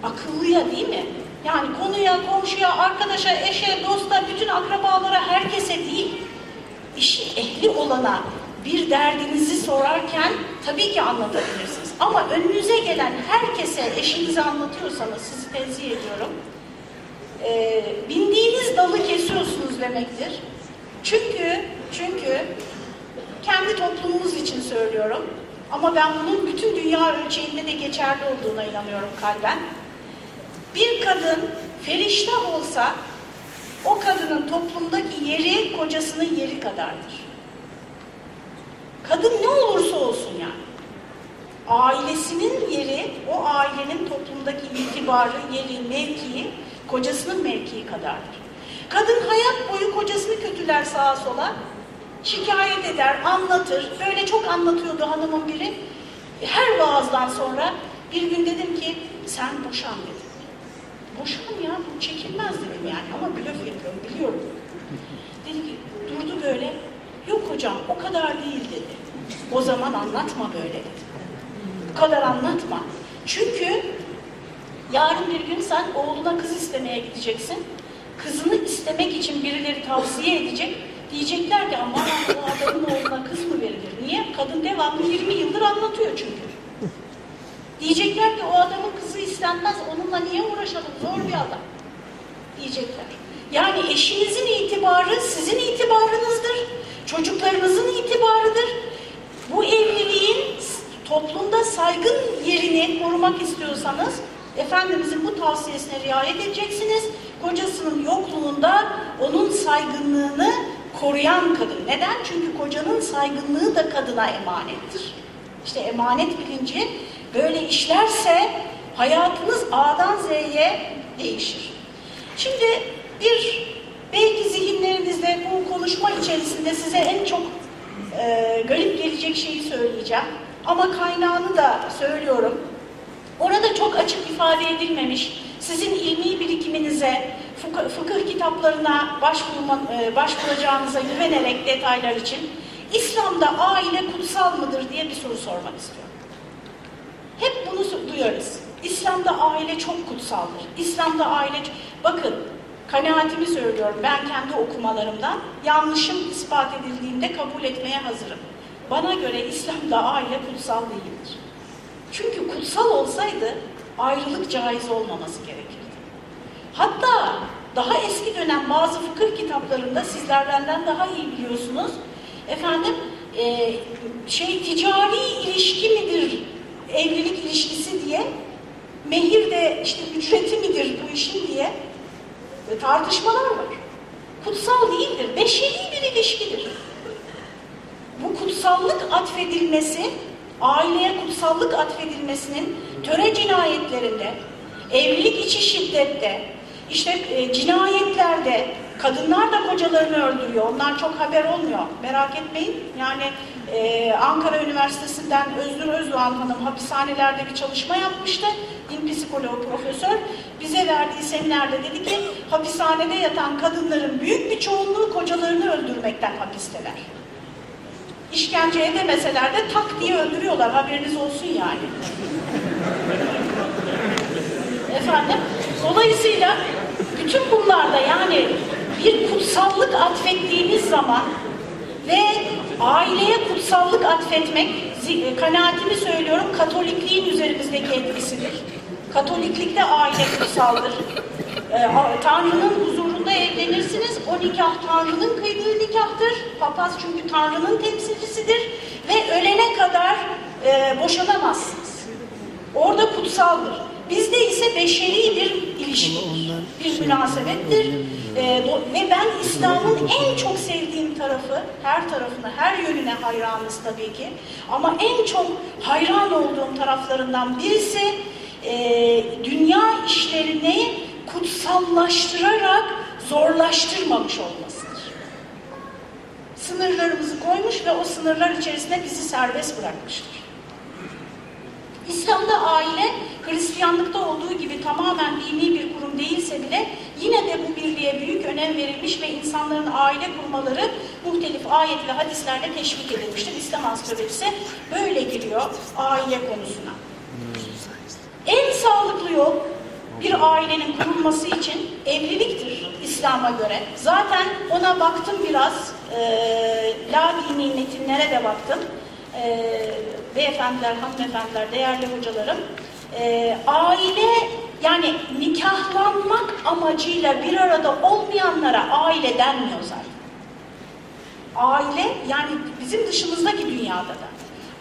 Akıllıya değil mi? Yani konuya, komşuya, arkadaşa, eşe, dosta, bütün akrabalara, herkese değil. İşi ehli olana bir derdinizi sorarken tabii ki anlatabilirsiniz. Ama önünüze gelen herkese eşinize anlatıyorsanız sizi tenzih ediyorum. E, bindiğiniz dalı kesiyorsunuz demektir. Çünkü çünkü kendi toplumumuz için söylüyorum. Ama ben bunun bütün dünya ölçeğinde de geçerli olduğuna inanıyorum kalben. Bir kadın ferişte olsa o kadının toplumdaki yeri kocasının yeri kadardır. Kadın ne olursa olsun yani. Ailesinin yeri, o ailenin toplumdaki itibarı, yeri, mevkii, kocasının mevkii kadardır. Kadın hayat boyu kocasını kötüler sağa sola, şikayet eder, anlatır. Böyle çok anlatıyordu hanımın biri. Her vaazdan sonra bir gün dedim ki sen boşan dedim. Boşan ya bu çekilmez dedim yani ama blöf yapıyorum biliyorum. Dedi ki durdu böyle yok hocam o kadar değil dedi. O zaman anlatma böyle dedi. Bu kadar anlatma. Çünkü yarın bir gün sen oğluna kız istemeye gideceksin. Kızını istemek için birileri tavsiye edecek. Diyecekler ki aman bu adamın oğluna kız mı verilir? Niye? Kadın devamlı 20 yıldır anlatıyor çünkü. Diyecekler ki o adamın kızı istenmez, onunla niye uğraşalım? Zor bir adam. Diyecekler. Yani eşinizin itibarı sizin itibarınızdır. Çocuklarınızın itibarıdır. Bu evliliğin toplumda saygın yerini korumak istiyorsanız Efendimizin bu tavsiyesine riayet edeceksiniz. Kocasının yokluğunda onun saygınlığını koruyan kadın. Neden? Çünkü kocanın saygınlığı da kadına emanettir. İşte emanet bilinci böyle işlerse hayatınız A'dan Z'ye değişir. Şimdi bir belki zihinlerinizde bu konuşma içerisinde size en çok e, garip gelecek şeyi söyleyeceğim. Ama kaynağını da söylüyorum. Orada çok açık ifade edilmemiş. Sizin ilmi birikiminize, fıkıh, kitaplarına başvurma, e, başvuracağınıza güvenerek detaylar için İslam'da aile kutsal mıdır diye bir soru sormak istiyorum. Duyarız. İslam'da aile çok kutsaldır. İslam'da aile... Bakın, kanaatimi söylüyorum ben kendi okumalarımdan. Yanlışım ispat edildiğinde kabul etmeye hazırım. Bana göre İslam'da aile kutsal değildir. Çünkü kutsal olsaydı ayrılık caiz olmaması gerekirdi. Hatta daha eski dönem bazı fıkıh kitaplarında sizler benden daha iyi biliyorsunuz. Efendim e, şey ticari ilişki midir evlilik ilişkisi diye mehir de işte ücreti midir bu işin diye tartışmalar var. Kutsal değildir, beşeri bir ilişkidir. Bu kutsallık atfedilmesi, aileye kutsallık atfedilmesinin töre cinayetlerinde, evlilik içi şiddette, işte e, cinayetlerde, kadınlar da kocalarını öldürüyor. Onlar çok haber olmuyor. Merak etmeyin. Yani e, Ankara Üniversitesi'nden Özgür Özdoğan Hanım hapishanelerde bir çalışma yapmıştı. Din psikoloğu profesör. Bize verdiği seminerde dedi ki hapishanede yatan kadınların büyük bir çoğunluğu kocalarını öldürmekten hapisteler. İşkence edemeseler de tak diye öldürüyorlar. Haberiniz olsun yani. Efendim? Dolayısıyla bütün bunlarda yani bir kutsallık atfettiğiniz zaman ve aileye kutsallık atfetmek, kanaatimi söylüyorum, Katolikliğin üzerimizdeki etkisidir. Katoliklikte aile kutsaldır. Ee, Tanrı'nın huzurunda evlenirsiniz. O nikah Tanrı'nın kıydığı nikahtır. Papaz çünkü Tanrı'nın temsilcisidir. Ve ölene kadar e, boşanamazsınız. Orada kutsaldır. Bizde ise beşeri bir ilişkidir, bir münasebettir. Ee, ve ben İslam'ın en çok sevdiğim tarafı, her tarafına, her yönüne hayranız tabii ki. Ama en çok hayran olduğum taraflarından birisi e, dünya işlerini kutsallaştırarak zorlaştırmamış olmasıdır. Sınırlarımızı koymuş ve o sınırlar içerisinde bizi serbest bırakmıştır. İslam'da aile Hristiyanlıkta olduğu gibi tamamen dini bir kurum değilse bile yine de bu birliğe büyük önem verilmiş ve insanların aile kurmaları muhtelif ayet ve hadislerle teşvik edilmiştir. İslam ansiklopedisi böyle giriyor aile konusuna. En sağlıklı yol bir ailenin kurulması için evliliktir İslam'a göre. Zaten ona baktım biraz, e, la dini metinlere de baktım. E, beyefendiler, hanımefendiler, değerli hocalarım. E, aile yani nikahlanmak amacıyla bir arada olmayanlara aile denmiyor zaten. Aile yani bizim dışımızdaki dünyada da.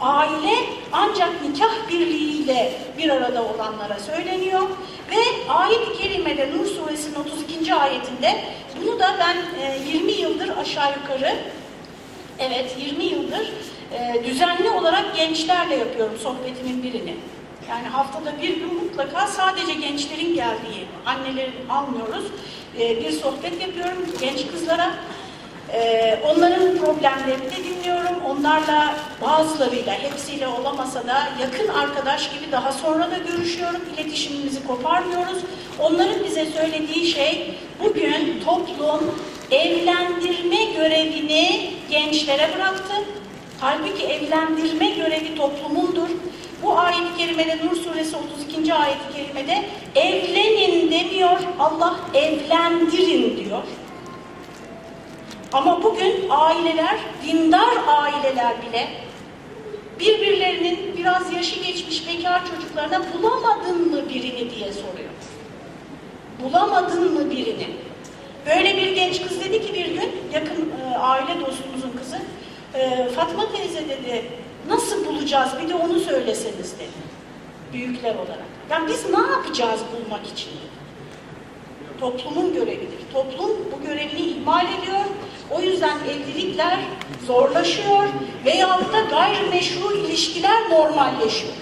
Aile ancak nikah birliğiyle bir arada olanlara söyleniyor ve ayet-i kerimede Nur suresinin 32. ayetinde bunu da ben 20 yıldır aşağı yukarı evet 20 yıldır düzenli olarak gençlerle yapıyorum sohbetimin birini. Yani haftada bir gün mutlaka sadece gençlerin geldiği, annelerin almıyoruz. Bir sohbet yapıyorum genç kızlara. Ee, onların problemlerini de dinliyorum. Onlarla bazılarıyla, hepsiyle olamasa da yakın arkadaş gibi daha sonra da görüşüyorum. İletişimimizi koparmıyoruz. Onların bize söylediği şey bugün toplum evlendirme görevini gençlere bıraktı. Halbuki evlendirme görevi toplumundur. Bu ayet-i kerimede Nur suresi 32. ayet-i kerimede evlenin demiyor, Allah evlendirin diyor. Ama bugün aileler, dindar aileler bile birbirlerinin biraz yaşı geçmiş bekar çocuklarına bulamadın mı birini diye soruyor. Bulamadın mı birini? Böyle bir genç kız dedi ki bir gün, yakın e, aile dostumuzun kızı, e, Fatma teyze dedi, nasıl bulacağız bir de onu söyleseniz dedi. Büyükler olarak. Yani biz ne yapacağız bulmak için? Toplumun görevidir. Toplum bu görevini ihmal ediyor. O yüzden evlilikler zorlaşıyor veyahut da gayrimeşru ilişkiler normalleşiyor.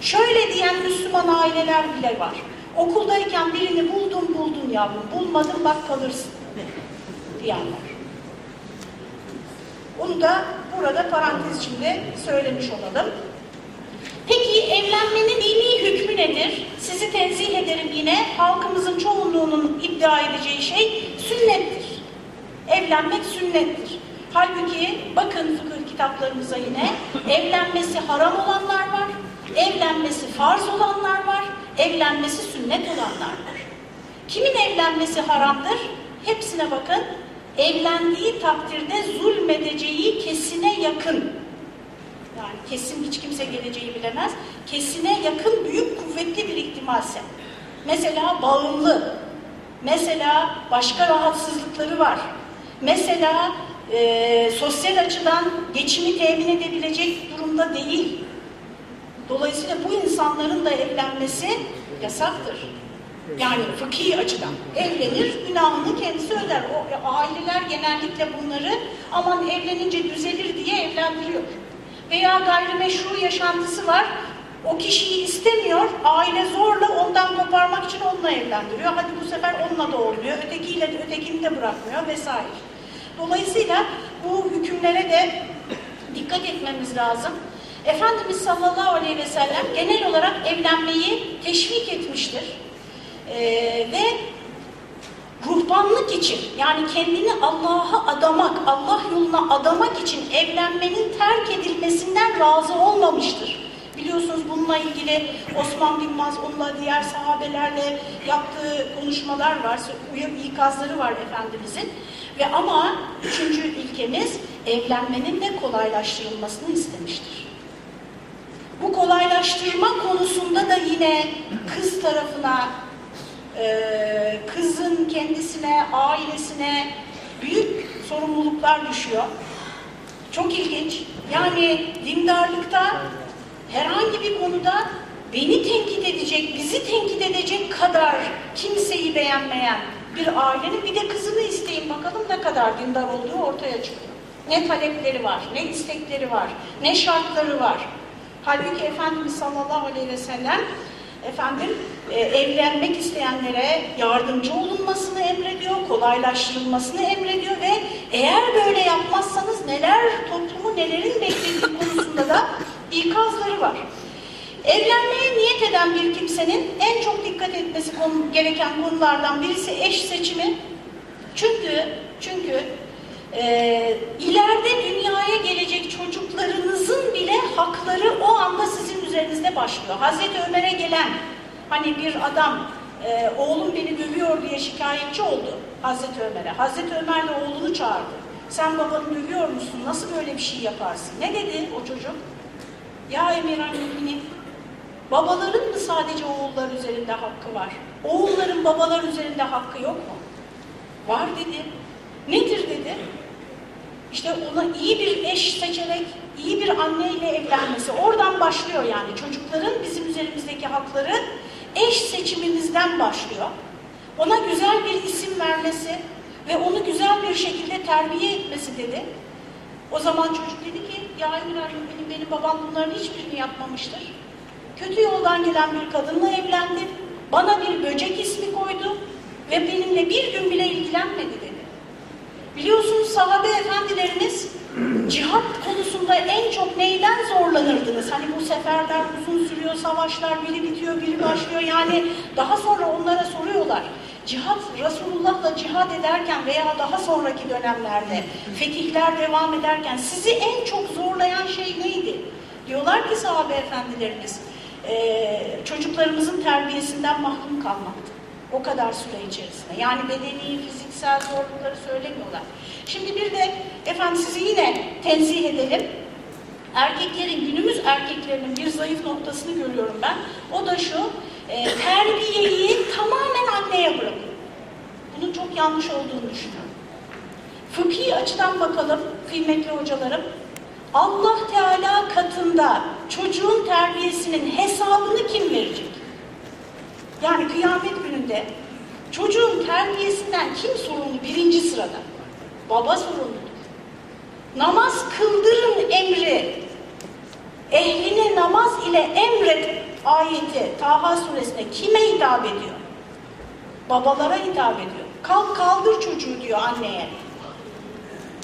Şöyle diyen Müslüman aileler bile var. Okuldayken birini buldun buldun yavrum, bulmadın bak kalırsın diyenler. Onu da burada parantez içinde söylemiş olalım. Peki evlenmenin dini hükmü nedir? Sizi tenzih ederim yine. Halkımızın çoğunluğunun iddia edeceği şey sünnettir. Evlenmek sünnettir. Halbuki bakın fıkıh kitaplarımıza yine evlenmesi haram olanlar var, evlenmesi farz olanlar var, evlenmesi sünnet olanlar var. Kimin evlenmesi haramdır? Hepsine bakın. Evlendiği takdirde zulmedeceği kesine yakın. Yani kesin hiç kimse geleceği bilemez. Kesine yakın büyük kuvvetli bir ihtimalse. Mesela bağımlı. Mesela başka rahatsızlıkları var. Mesela e, sosyal açıdan geçimi temin edebilecek durumda değil. Dolayısıyla bu insanların da evlenmesi yasaktır. Yani fıkhi açıdan. Evlenir, günahını kendisi öder. O aileler genellikle bunları aman evlenince düzelir diye evlendiriyor. Veya gayrimeşru yaşantısı var. O kişiyi istemiyor, aile zorla ondan koparmak için onunla evlendiriyor. Hadi bu sefer onunla da ötekiyle de ötekini de bırakmıyor vesaire. Dolayısıyla bu hükümlere de dikkat etmemiz lazım. Efendimiz sallallahu aleyhi ve sellem genel olarak evlenmeyi teşvik etmiştir. Ee, ve ruhbanlık için yani kendini Allah'a adamak, Allah yoluna adamak için evlenmenin terk edilmesinden razı olmamıştır. Biliyorsunuz bununla ilgili Osman bin Maz'unla diğer sahabelerle yaptığı konuşmalar var, ikazları var Efendimizin. Ve ama üçüncü ilkemiz evlenmenin de kolaylaştırılmasını istemiştir. Bu kolaylaştırma konusunda da yine kız tarafına, e, kızın kendisine, ailesine büyük sorumluluklar düşüyor. Çok ilginç. Yani dindarlıkta herhangi bir konuda beni tenkit edecek, bizi tenkit edecek kadar kimseyi beğenmeyen bir ailenin bir de kızını isteyin bakalım ne kadar dindar olduğu ortaya çıkıyor. Ne talepleri var, ne istekleri var, ne şartları var. Halbuki Efendimiz sallallahu aleyhi ve sellem efendim e, evlenmek isteyenlere yardımcı olunmasını emrediyor, kolaylaştırılmasını emrediyor ve eğer böyle yapmazsanız neler toplumu nelerin beklediği konusunda da ikazları var. Evlenmeye niyet eden bir kimsenin en çok dikkat etmesi gereken konulardan birisi eş seçimi. Çünkü çünkü e, ileride dünyaya gelecek çocuklarınızın bile hakları o anda sizin üzerinizde başlıyor. Hazreti Ömer'e gelen hani bir adam e, oğlum beni dövüyor diye şikayetçi oldu Hazreti Ömer'e. Hazreti Ömer de oğlunu çağırdı. Sen babanı dövüyor musun? Nasıl böyle bir şey yaparsın? Ne dedi o çocuk? Ya Emir Müminin babaların mı sadece oğullar üzerinde hakkı var? Oğulların babalar üzerinde hakkı yok mu? Var dedi. Nedir dedi? İşte ona iyi bir eş seçerek, iyi bir anneyle evlenmesi. Oradan başlıyor yani. Çocukların bizim üzerimizdeki hakları eş seçimimizden başlıyor. Ona güzel bir isim vermesi ve onu güzel bir şekilde terbiye etmesi dedi. O zaman çocuk dedi ki, ya Emir benim, benim babam bunların hiçbirini yapmamıştır. Kötü yoldan gelen bir kadınla evlendim. Bana bir böcek ismi koydu ve benimle bir gün bile ilgilenmedi dedi. Biliyorsunuz sahabe efendilerimiz cihat konusunda en çok neyden zorlanırdınız? Hani bu seferler uzun sürüyor, savaşlar biri bitiyor, biri başlıyor. Yani daha sonra onlara soruyorlar. Cihat, Resulullah'la cihad ederken veya daha sonraki dönemlerde fetihler devam ederken sizi en çok zorlayan şey neydi? Diyorlar ki sahabe efendilerimiz, e, çocuklarımızın terbiyesinden mahrum kalmaktı. O kadar süre içerisinde. Yani bedeni, fiziksel zorlukları söylemiyorlar. Şimdi bir de efendim sizi yine tenzih edelim. Erkeklerin, günümüz erkeklerinin bir zayıf noktasını görüyorum ben. O da şu, e, terbiyeyi tamamen anneye bırakıyor. Bunun çok yanlış olduğunu düşünüyorum. Fıkhi açıdan bakalım kıymetli hocalarım. Allah Teala katında çocuğun terbiyesinin hesabını kim verecek? Yani kıyamet gününde çocuğun terbiyesinden kim sorumlu birinci sırada? Baba sorumludur. Namaz kıldırın emri, ehline namaz ile emret ayeti Taha suresine kime hitap ediyor? Babalara hitap ediyor. Kalk kaldır çocuğu diyor anneye.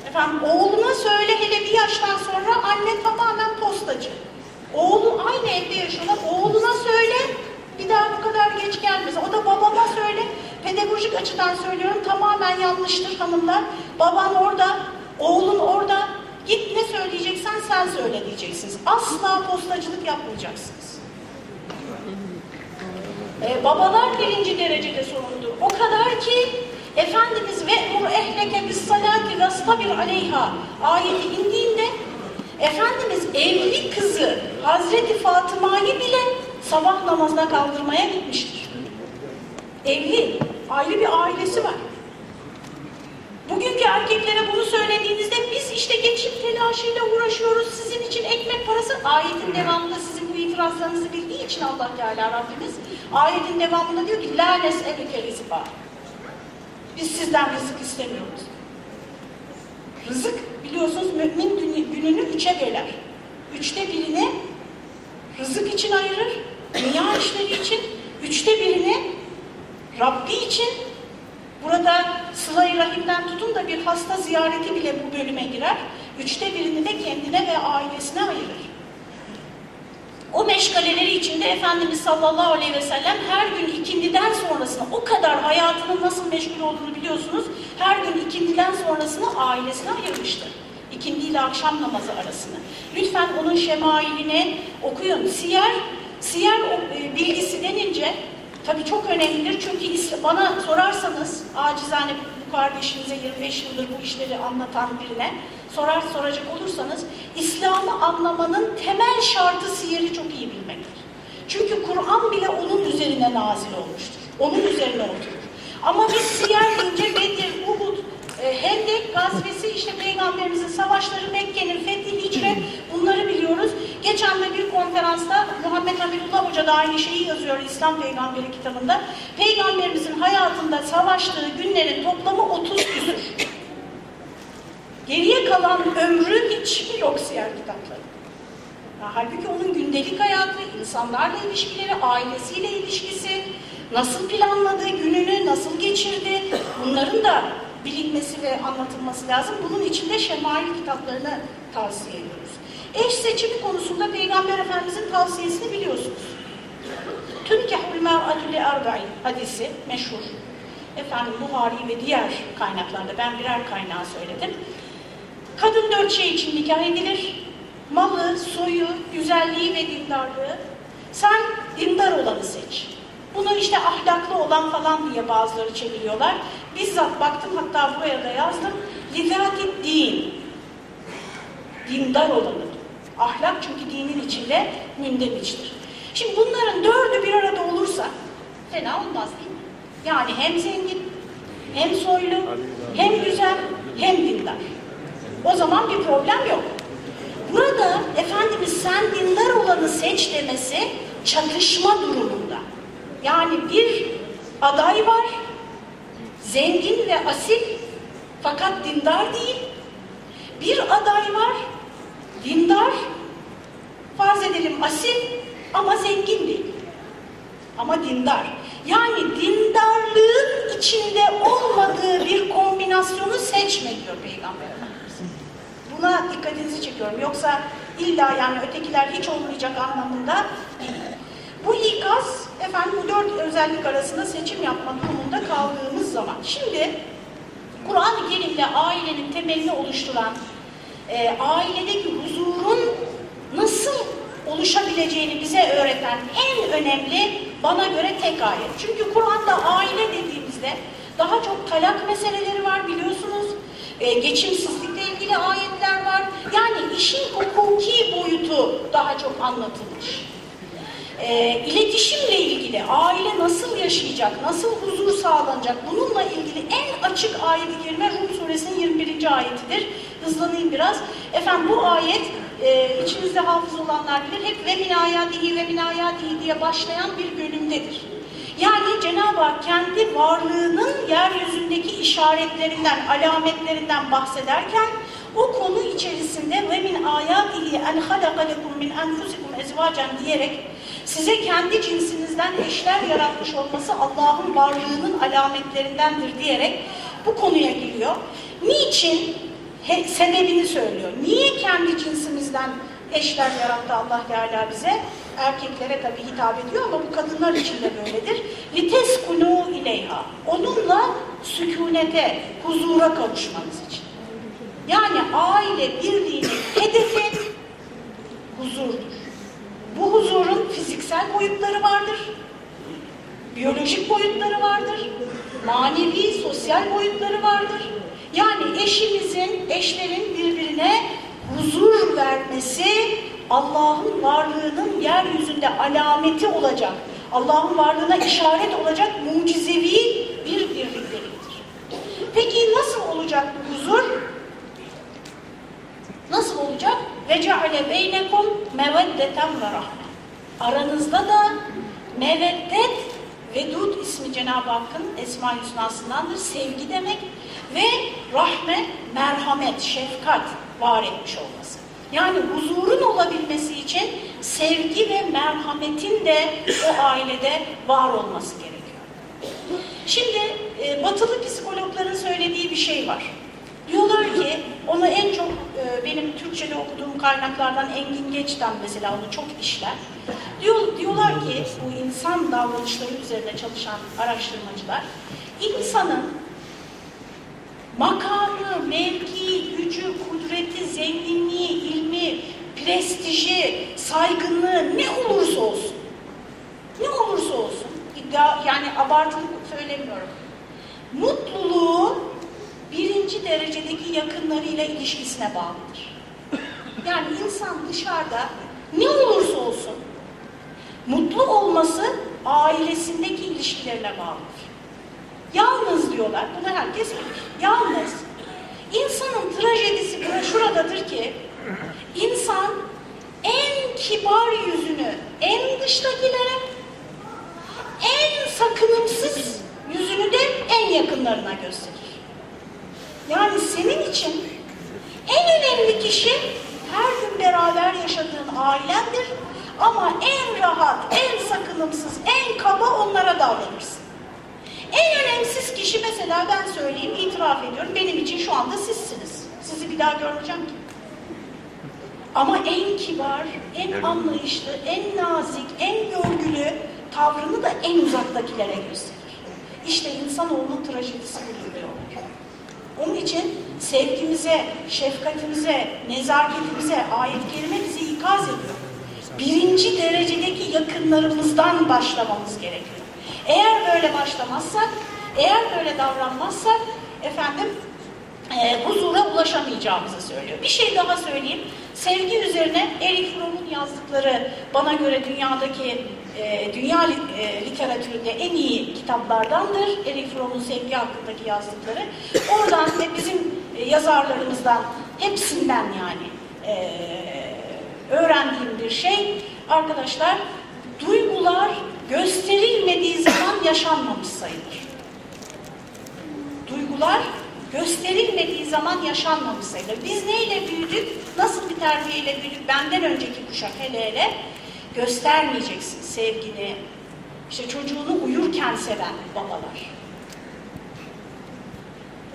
Efendim oğluna söyle hele bir yaştan sonra anne tamamen postacı. Oğlu aynı evde yaşıyorlar. Oğluna söyle bir daha bu kadar geç gelmez. O da babama söyle. Pedagojik açıdan söylüyorum tamamen yanlıştır hanımlar. Baban orada, oğlun orada. Git ne söyleyeceksen sen söyle diyeceksiniz. Asla postacılık yapmayacaksınız. Ee, babalar birinci derecede sorumludur. O kadar ki Efendimiz ve mur ehleke bis salati ve aleyha ayeti indiğinde Efendimiz evli kızı Hazreti Fatıma'yı bile sabah namazına kaldırmaya gitmiştir. Evli, ayrı bir ailesi var. Bugünkü erkeklere bunu söylediğinizde biz işte geçim telaşıyla uğraşıyoruz, sizin için ekmek parası, ayetin devamında sizin bu itirazlarınızı bildiği için Allah Teala Rabbimiz ayetin devamında diyor ki la nes'elüke rizba. Biz sizden rızık istemiyoruz. Rızık biliyorsunuz mümin gününü üçe böler. Üçte birini rızık için ayırır, dünya işleri için, üçte birini Rabbi için, burada sıla-i rahimden tutun da bir hasta ziyareti bile bu bölüme girer, üçte birini de kendine ve ailesine ayırır. O meşgaleleri içinde Efendimiz sallallahu aleyhi ve sellem her gün ikindiden sonrasını, o kadar hayatının nasıl meşgul olduğunu biliyorsunuz, her gün ikindiden sonrasını ailesine ayırmıştır. İkindi ile akşam namazı arasını. Lütfen onun şemailini okuyun. Siyer, siyer e, bilgisi denince tabii çok önemlidir. Çünkü bana sorarsanız, acizane bu kardeşinize 25 yıldır bu işleri anlatan birine, sorar soracak olursanız İslam'ı anlamanın temel şartı siyeri çok iyi bilmektir. Çünkü Kur'an bile onun üzerine nazil olmuştur. Onun üzerine oturur. Ama biz siyer deyince Bedir, Uhud, e, Hendek gazvesi, işte Peygamberimizin savaşları, Mekke'nin fethi, hicret bunları biliyoruz. Geçen de bir konferansta Muhammed Hamidullah Hoca da aynı şeyi yazıyor İslam Peygamberi kitabında. Peygamberimizin hayatında savaştığı günlerin toplamı 30 küsur. Geriye kalan ömrü hiç yok siyer kitapları. Ya, halbuki onun gündelik hayatı, insanlarla ilişkileri, ailesiyle ilişkisi, nasıl planladı, gününü nasıl geçirdi, bunların da bilinmesi ve anlatılması lazım. Bunun için de şemail kitaplarını tavsiye ediyoruz. Eş seçimi konusunda Peygamber Efendimizin tavsiyesini biliyorsunuz. Tünkehul mer'atü li arba'in hadisi meşhur. Efendim Buhari ve diğer kaynaklarda ben birer kaynağı söyledim. Kadın dört şey için nikah edilir. Malı, soyu, güzelliği ve dindarlığı. Sen dindar olanı seç. Bunu işte ahlaklı olan falan diye bazıları çeviriyorlar. Bizzat baktım hatta buraya da yazdım. Lizatit din. Dindar olanı. Ahlak çünkü dinin içinde mündemiştir. Şimdi bunların dördü bir arada olursa fena olmaz değil mi? Yani hem zengin, hem soylu, hem güzel, hem dindar. O zaman bir problem yok. Burada Efendimiz sen dindar olanı seç demesi çatışma durumunda. Yani bir aday var, zengin ve asil fakat dindar değil. Bir aday var, dindar, farz edelim asil ama zengin değil. Ama dindar. Yani dindarlığın içinde olmadığı bir kombinasyonu seçme diyor Peygamber Efendimiz. Buna dikkatinizi çekiyorum. Yoksa illa yani ötekiler hiç olmayacak anlamında değil. Bu ikaz, efendim bu dört özellik arasında seçim yapma durumunda kaldığımız zaman. Şimdi Kur'an-ı Kerim'de ailenin temelini oluşturan, e, ailedeki huzurun nasıl oluşabileceğini bize öğreten en önemli bana göre tek ayet. Çünkü Kur'an'da aile dediğimizde daha çok talak meseleleri var biliyorsunuz. E, geçimsizlikle ilgili ayetler var. Yani işin hukuki boyutu daha çok anlatılmış. E, iletişimle ilgili aile nasıl yaşayacak, nasıl huzur sağlanacak bununla ilgili en açık ayet-i kerime Rum suresinin 21. ayetidir. Hızlanayım biraz. Efendim bu ayet e, içinizde hafız olanlar bilir hep ve min ayatihi ve min ayatihi diye başlayan bir bölümdedir. Yani Cenab-ı Hak kendi varlığının yeryüzündeki işaretlerinden, alametlerinden bahsederken o konu içerisinde ve min ayatihi en halakalekum min enfusikum ezvacen diyerek size kendi cinsinizden eşler yaratmış olması Allah'ın varlığının alametlerindendir diyerek bu konuya giriyor. Niçin? He, sebebini söylüyor. Niye kendi cinsimizden eşler yarattı Allah Teala bize? Erkeklere tabi hitap ediyor ama bu kadınlar için de böyledir. Liteskunu ileyha. Onunla sükunete, huzura kavuşmanız için. Yani aile birliğinin hedefi huzurdur. Bu huzurun fiziksel boyutları vardır. Biyolojik boyutları vardır. Manevi, sosyal boyutları vardır. Yani eşimizin, eşlerin birbirine huzur vermesi Allah'ın varlığının yeryüzünde alameti olacak. Allah'ın varlığına işaret olacak mucizevi bir birlikteliktir. Peki nasıl olacak bu huzur? Nasıl olacak? Ve ceale beynekum meveddeten ve rahme. Aranızda da meveddet Vedud ismi Cenab-ı Hakk'ın Esma-i Hüsna'sındandır. Sevgi demek ve rahmet, merhamet, şefkat var etmiş olması. Yani huzurun olabilmesi için sevgi ve merhametin de o ailede var olması gerekiyor. Şimdi e, batılı psikologların söylediği bir şey var. Diyorlar ki, onu en çok e, benim Türkçe'de okuduğum kaynaklardan Engin Geç'ten mesela onu çok işler. Diyor, diyorlar ki bu insan davranışları üzerine çalışan araştırmacılar, insanın makamı, mevki, gücü, kudreti, zenginliği, ilmi, prestiji, saygınlığı ne olursa olsun, ne olursa olsun, iddia, yani abartılı söylemiyorum, mutluluğu birinci derecedeki yakınlarıyla ilişkisine bağlıdır. Yani insan dışarıda ne olursa olsun mutlu olması ailesindeki ilişkilerine bağlıdır. Yalnız diyorlar, bunu herkes bilir. Yalnız insanın trajedisi şuradadır ki insan en kibar yüzünü en dıştakilere en sakınımsız yüzünü de en yakınlarına gösterir. Yani senin için en önemli kişi her gün beraber yaşadığın ailendir. Ama en rahat, en sakınımsız, en kaba onlara davranırsın. En önemsiz kişi mesela ben söyleyeyim, itiraf ediyorum. Benim için şu anda sizsiniz. Sizi bir daha görmeyeceğim ki. Ama en kibar, en anlayışlı, en nazik, en görgülü tavrını da en uzaktakilere gösterir. İşte insanoğlunun trajedisi diyorlar. Onun için sevgimize, şefkatimize, nezaketimize ayet-i kerime bizi ikaz ediyor. Birinci derecedeki yakınlarımızdan başlamamız gerekiyor. Eğer böyle başlamazsak, eğer böyle davranmazsak efendim e, huzura ulaşamayacağımızı söylüyor. Bir şey daha söyleyeyim. Sevgi üzerine Erich Fromm'un yazdıkları bana göre dünyadaki e, dünya e, literatüründe en iyi kitaplardandır. Erich Fromm'un sevgi hakkındaki yazdıkları. Oradan ve bizim e, yazarlarımızdan hepsinden yani e, öğrendiğim bir şey arkadaşlar duygular gösterilmediği zaman yaşanmamış sayılır. Duygular gösterilmediği zaman yaşanmamış sayılır. Biz neyle büyüdük? Nasıl bir terbiyeyle büyüdük? Benden önceki kuşak hele hele göstermeyeceksin sevgini. İşte çocuğunu uyurken seven babalar.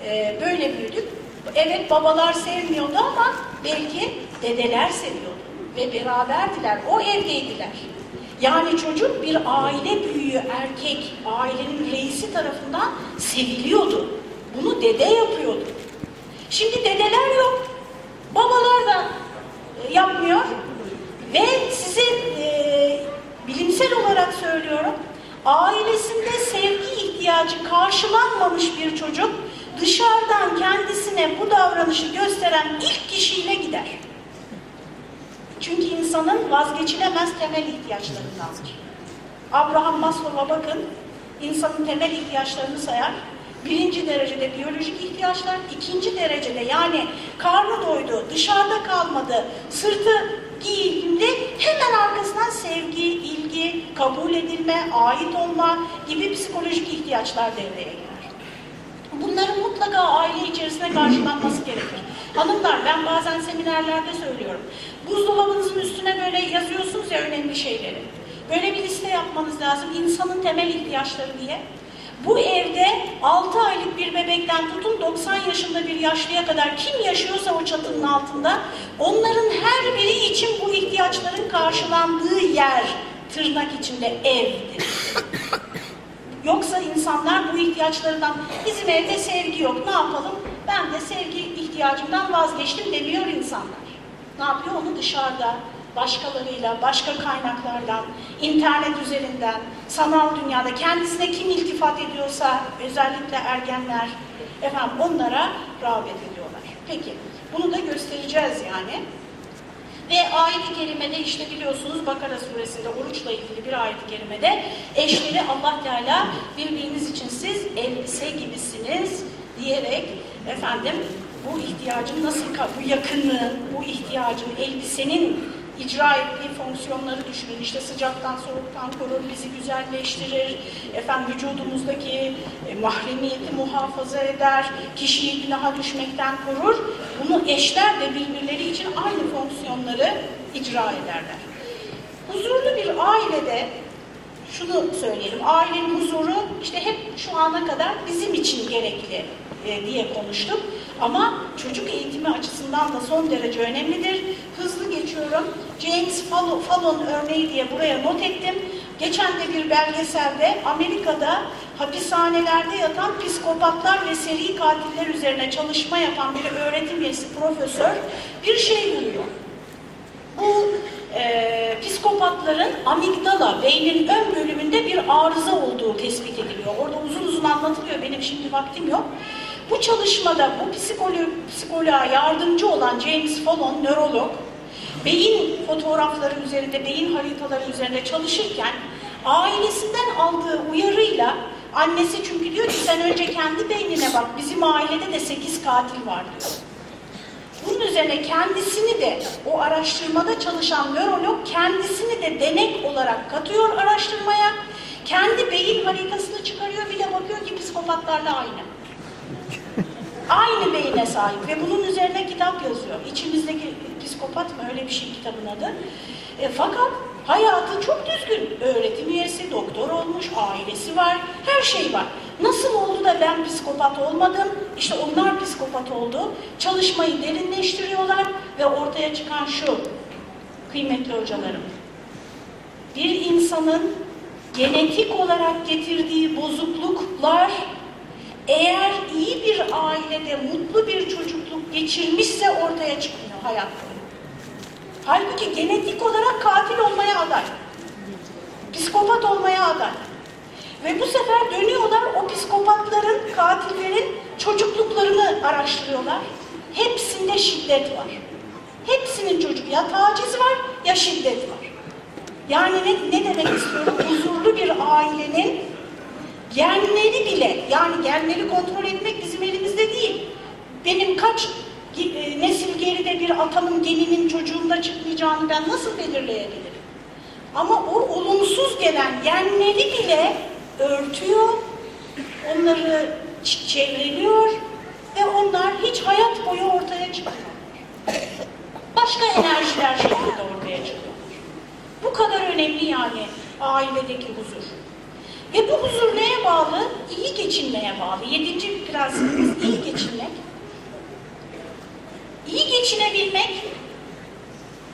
Ee, böyle büyüdük. Evet babalar sevmiyordu ama belki dedeler seviyordu ve beraberdiler. O evdeydiler. Yani çocuk bir aile büyüğü erkek, ailenin reisi tarafından seviliyordu. Bunu dede yapıyordu. Şimdi dedeler yok. Babalar da e, yapmıyor. Ve size e, bilimsel olarak söylüyorum, ailesinde sevgi ihtiyacı karşılanmamış bir çocuk dışarıdan kendisine bu davranışı gösteren ilk kişiyle gider. Çünkü insanın vazgeçilemez temel ihtiyaçlarındandır. Abraham Maslow'a bakın, insanın temel ihtiyaçlarını sayar. Birinci derecede biyolojik ihtiyaçlar, ikinci derecede yani karnı doydu, dışarıda kalmadı, sırtı giyildi, hemen arkasından sevgi, ilgi, kabul edilme, ait olma gibi psikolojik ihtiyaçlar devreye girer. Bunların mutlaka aile içerisinde karşılanması gerekir. Hanımlar ben bazen seminerlerde söylüyorum. Buzdolabınızın üstüne böyle yazıyorsunuz ya önemli şeyleri. Böyle bir liste yapmanız lazım insanın temel ihtiyaçları diye. Bu evde 6 aylık bir bebekten tutun 90 yaşında bir yaşlıya kadar kim yaşıyorsa o çatının altında onların her biri için bu ihtiyaçların karşılandığı yer tırnak içinde evdir. Yoksa insanlar bu ihtiyaçlarından bizim evde sevgi yok ne yapalım ben de sevgi ihtiyacımdan vazgeçtim demiyor insanlar. Ne yapıyor onu dışarıda başkalarıyla, başka kaynaklardan, internet üzerinden, sanal dünyada kendisine kim iltifat ediyorsa, özellikle ergenler, efendim onlara rağbet ediyorlar. Peki, bunu da göstereceğiz yani. Ve ayet-i kerimede işte biliyorsunuz Bakara suresinde oruçla ilgili bir ayet-i kerimede eşleri Allah Teala birbiriniz için siz elbise gibisiniz diyerek efendim bu ihtiyacın nasıl, bu yakınlığın, bu ihtiyacın, elbisenin icra ettiği fonksiyonları düşünün. İşte sıcaktan soğuktan korur, bizi güzelleştirir, efendim vücudumuzdaki e, mahremiyeti muhafaza eder, kişiyi günaha düşmekten korur. Bunu eşler de birbirleri için aynı fonksiyonları icra ederler. Huzurlu bir ailede şunu söyleyelim, ailenin huzuru işte hep şu ana kadar bizim için gerekli e, diye konuştuk. Ama çocuk eğitimi açısından da son derece önemlidir. Hızlı geçiyorum. James Fallon, örneği diye buraya not ettim. Geçen de bir belgeselde Amerika'da hapishanelerde yatan psikopatlar ve seri katiller üzerine çalışma yapan bir öğretim üyesi profesör bir şey buluyor. Bu e, psikopatların amigdala, beynin ön bölümünde bir arıza olduğu tespit ediliyor. Orada uzun uzun anlatılıyor, benim şimdi vaktim yok. Bu çalışmada bu psikolo psikoloğa yardımcı olan James Fallon, nörolog, beyin fotoğrafları üzerinde, beyin haritaları üzerinde çalışırken ailesinden aldığı uyarıyla annesi çünkü diyor ki sen önce kendi beynine bak, bizim ailede de 8 katil var diyor. Bunun üzerine kendisini de o araştırmada çalışan nörolog kendisini de denek olarak katıyor araştırmaya. Kendi beyin haritasını çıkarıyor bir de bakıyor ki psikopatlarla aynı. Aynı beyine sahip ve bunun üzerine kitap yazıyor. İçimizdeki psikopat mı öyle bir şey kitabın adı. E, fakat hayatı çok düzgün. Öğretim üyesi, doktor olmuş, ailesi var, her şey var. Nasıl oldu da ben psikopat olmadım? İşte onlar psikopat oldu. Çalışmayı derinleştiriyorlar ve ortaya çıkan şu, kıymetli hocalarım. Bir insanın genetik olarak getirdiği bozukluklar eğer iyi bir ailede mutlu bir çocukluk geçirmişse ortaya çıkmıyor hayat boyu. Halbuki genetik olarak katil olmaya aday. Psikopat olmaya aday. Ve bu sefer dönüyorlar o psikopatların, katillerin çocukluklarını araştırıyorlar. Hepsinde şiddet var. Hepsinin çocuk ya taciz var ya şiddet var. Yani ne, ne demek istiyorum? Huzurlu bir ailenin genleri bile, yani genleri kontrol etmek bizim elimizde değil. Benim kaç nesil geride bir atamın geninin çocuğumda çıkmayacağını ben nasıl belirleyebilirim? Ama o olumsuz gelen genleri bile örtüyor, onları çevreliyor ve onlar hiç hayat boyu ortaya çıkmıyor. Başka enerjiler şeklinde ortaya çıkıyor. Bu kadar önemli yani ailedeki huzur. Ve bu huzur neye bağlı? İyi geçinmeye bağlı. Yedinci prensibimiz iyi geçinmek. İyi geçinebilmek,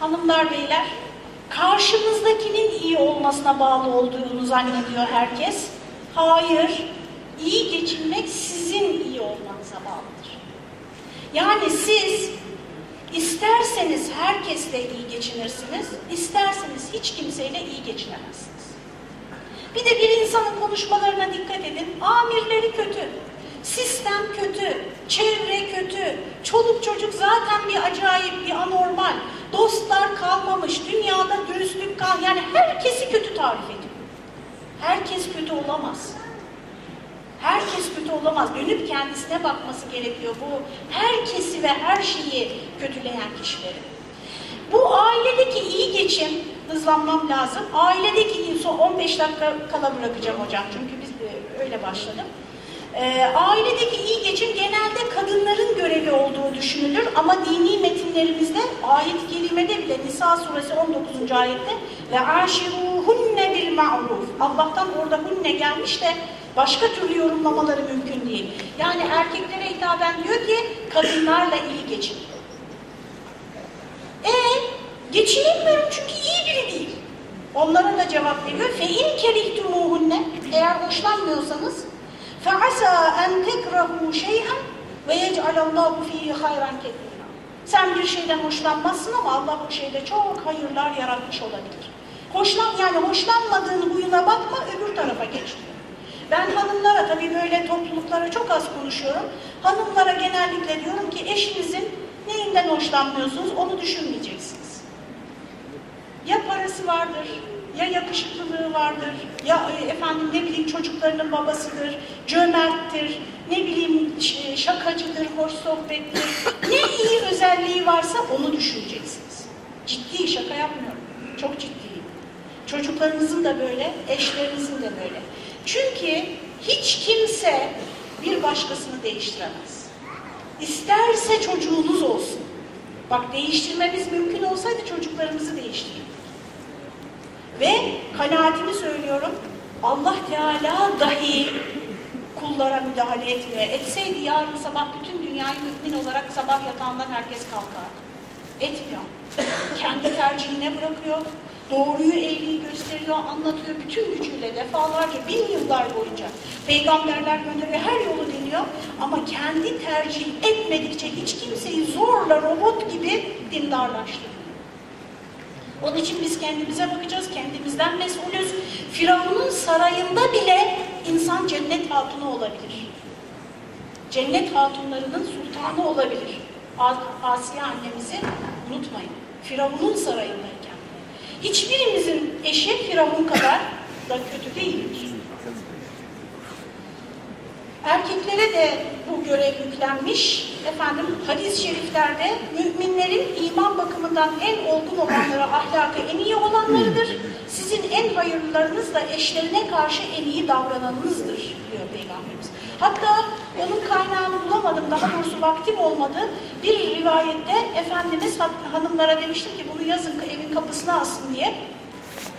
hanımlar beyler, karşımızdakinin iyi olmasına bağlı olduğunu zannediyor herkes. Hayır, iyi geçinmek sizin iyi olmanıza bağlıdır. Yani siz isterseniz herkesle iyi geçinirsiniz, isterseniz hiç kimseyle iyi geçinemezsiniz. Bir de bir insanın konuşmalarına dikkat edin. Amirleri kötü, sistem kötü, çevre kötü, çoluk çocuk zaten bir acayip, bir anormal, dostlar kalmamış, dünyada dürüstlük kal, yani herkesi kötü tarif ediyor. Herkes kötü olamaz. Herkes kötü olamaz. Dönüp kendisine bakması gerekiyor bu herkesi ve her şeyi kötüleyen kişileri. Bu ailedeki iyi geçim, hızlanmam lazım. Ailedeki iyi, son 15 dakika kala bırakacağım hocam çünkü biz de öyle başladık. Ee, ailedeki iyi geçim genelde kadınların görevi olduğu düşünülür ama dini metinlerimizde ayet-i kerimede bile Nisa suresi 19. ayette ve aşiruhunne bil ma'ruf Allah'tan orada hunne gelmiş de başka türlü yorumlamaları mümkün değil. Yani erkeklere hitaben diyor ki kadınlarla iyi geçin. E geçinemiyorum çünkü iyi biri değil. Onlara da cevap veriyor. Fe in kerihtumuhunne eğer hoşlanmıyorsanız asa en tekrahu şey'en ve yec'alallahu fihi hayran ketira. Sen bir şeyden hoşlanmazsın ama Allah o şeyde çok hayırlar yaratmış olabilir. Hoşlan yani hoşlanmadığın huyuna bakma öbür tarafa geç. Ben hanımlara tabii böyle topluluklara çok az konuşuyorum. Hanımlara genellikle diyorum ki eşinizin neyinden hoşlanmıyorsunuz onu düşünmeyeceksiniz. Ya parası vardır, ya yakışıklılığı vardır, ya e, efendim ne bileyim çocuklarının babasıdır, cömerttir, ne bileyim şakacıdır, hoş sohbettir. Ne iyi özelliği varsa onu düşüneceksiniz. Ciddi şaka yapmıyorum. Çok ciddiyim. Çocuklarınızın da böyle, eşlerinizin de böyle. Çünkü hiç kimse bir başkasını değiştiremez. İsterse çocuğunuz olsun. Bak değiştirmemiz mümkün olsaydı çocuklarımızı değiştirirdik. Ve kanaatimi söylüyorum, Allah Teala dahi kullara müdahale etmiyor. Etseydi yarın sabah bütün dünyayı mümin olarak sabah yatağından herkes kalkar. Etmiyor. Kendi tercihine bırakıyor. Doğruyu eğriyi gösteriyor, anlatıyor bütün gücüyle defalarca, bin yıllar boyunca. Peygamberler gönderiyor, her yolu deniyor. Ama kendi tercih etmedikçe hiç kimseyi zorla robot gibi dindarlaştırmıyor. Onun için biz kendimize bakacağız, kendimizden mesulüz. Firavun'un sarayında bile insan cennet hatunu olabilir. Cennet hatunlarının sultanı olabilir. Asiye annemizi unutmayın. Firavun'un sarayındayken. Hiçbirimizin eşi Firavun kadar da kötü değildir. Erkeklere de bu görev yüklenmiş. Efendim hadis-i şeriflerde müminlerin iman bakımından en olgun olanları, ahlakı en iyi olanlarıdır. Sizin en hayırlılarınız da eşlerine karşı en iyi davrananınızdır diyor Peygamberimiz. Hatta onun kaynağını bulamadım, daha doğrusu vaktim olmadı. Bir rivayette Efendimiz hanımlara demişti ki bunu yazın evin kapısına asın diye.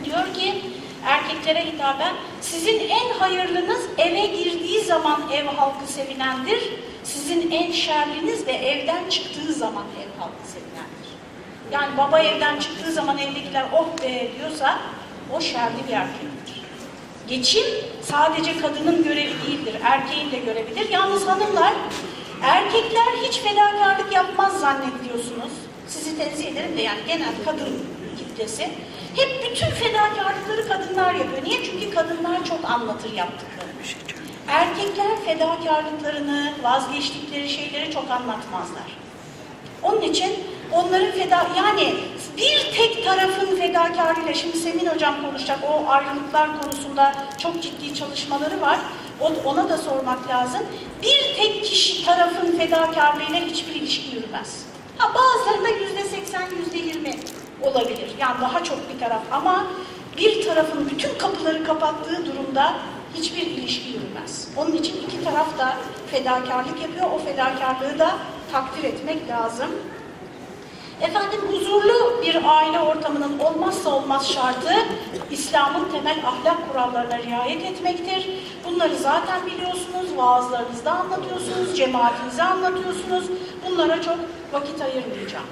Diyor ki erkeklere hitaben sizin en hayırlınız eve girdiği zaman ev halkı sevinendir. Sizin en şerliniz de evden çıktığı zaman ev halkı sevinendir. Yani baba evden çıktığı zaman evdekiler oh be diyorsa o şerli bir erkektir. Geçim sadece kadının görevi değildir, erkeğin de görevidir. Yalnız hanımlar, erkekler hiç fedakarlık yapmaz zannediyorsunuz. Sizi tenzih ederim de yani genel kadın kitlesi. Hep bütün fedakarlıkları kadınlar yapıyor. Niye? Çünkü kadınlar çok anlatır yaptıklarını. Erkekler fedakarlıklarını, vazgeçtikleri şeyleri çok anlatmazlar. Onun için onların feda yani bir tek tarafın fedakarlığıyla şimdi Semin hocam konuşacak o ayrılıklar konusunda çok ciddi çalışmaları var. Ona da sormak lazım. Bir tek kişi tarafın fedakarlığıyla hiçbir ilişki yürümez. Ha bazılarında yüzde seksen, yüzde yirmi olabilir. Yani daha çok bir taraf ama bir tarafın bütün kapıları kapattığı durumda hiçbir ilişki yürümez. Onun için iki taraf da fedakarlık yapıyor. O fedakarlığı da takdir etmek lazım. Efendim huzurlu bir aile ortamının olmazsa olmaz şartı İslam'ın temel ahlak kurallarına riayet etmektir. Bunları zaten biliyorsunuz, vaazlarınızda anlatıyorsunuz, cemaatinize anlatıyorsunuz. Bunlara çok vakit ayırmayacağım.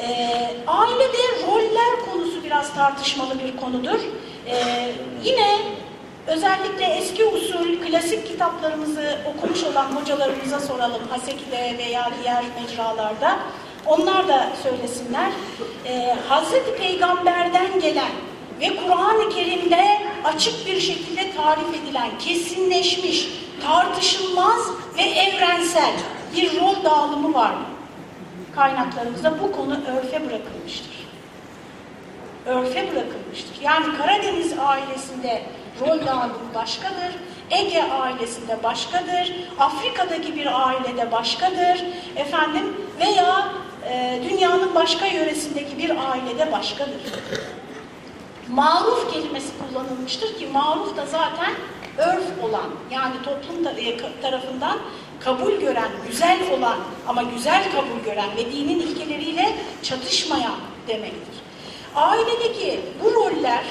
Ee, ailede roller konusu biraz tartışmalı bir konudur. Ee, yine özellikle eski usul klasik kitaplarımızı okumuş olan hocalarımıza soralım Haseki'de veya diğer mecralarda. Onlar da söylesinler. Ee, Hazreti Peygamber'den gelen ve Kur'an-ı Kerim'de açık bir şekilde tarif edilen, kesinleşmiş, tartışılmaz ve evrensel bir rol dağılımı var mı? Kaynaklarımızda bu konu örfe bırakılmıştır. Örfe bırakılmıştır. Yani Karadeniz ailesinde rol dağılımı başkadır. Ege ailesinde başkadır. Afrika'daki bir ailede başkadır. Efendim veya e, dünyanın başka yöresindeki bir ailede başkadır. Maruf kelimesi kullanılmıştır ki maruf da zaten örf olan yani toplum tarafından kabul gören, güzel olan ama güzel kabul gören ve dinin ilkeleriyle çatışmayan demektir. Ailedeki bu roller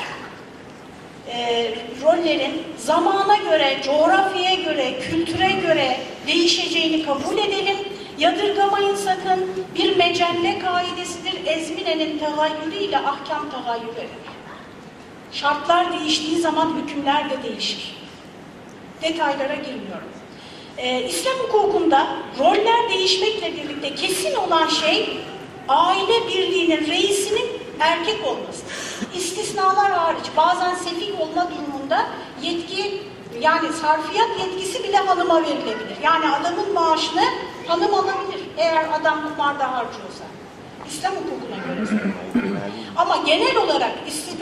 e, rollerin zamana göre, coğrafyaya göre, kültüre göre değişeceğini kabul edelim. Yadırgamayın sakın. Bir mecelle kaidesidir. Ezmine'nin tehayyülüyle ahkam tahayyül eder. Şartlar değiştiği zaman hükümler de değişir. Detaylara girmiyorum. Ee, İslam hukukunda roller değişmekle birlikte kesin olan şey aile birliğinin reisinin erkek olması. İstisnalar hariç bazen sefil olma durumunda yetki yani sarfiyat yetkisi bile hanıma verilebilir. Yani adamın maaşını hanım alabilir eğer adam kumarda harcıyorsa. İslam hukukuna göre Ama genel olarak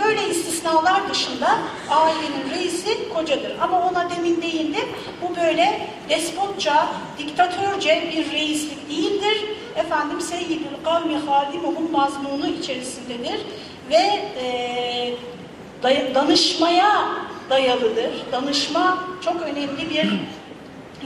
böyle istisnalar dışında ailenin reisi kocadır. Ama ona demin değindim. Bu böyle despotça, diktatörce bir reislik değildir. efendim seyyidül kavmi hadimuhum mazmunu içerisindedir ve e, day- danışmaya dayalıdır. Danışma çok önemli bir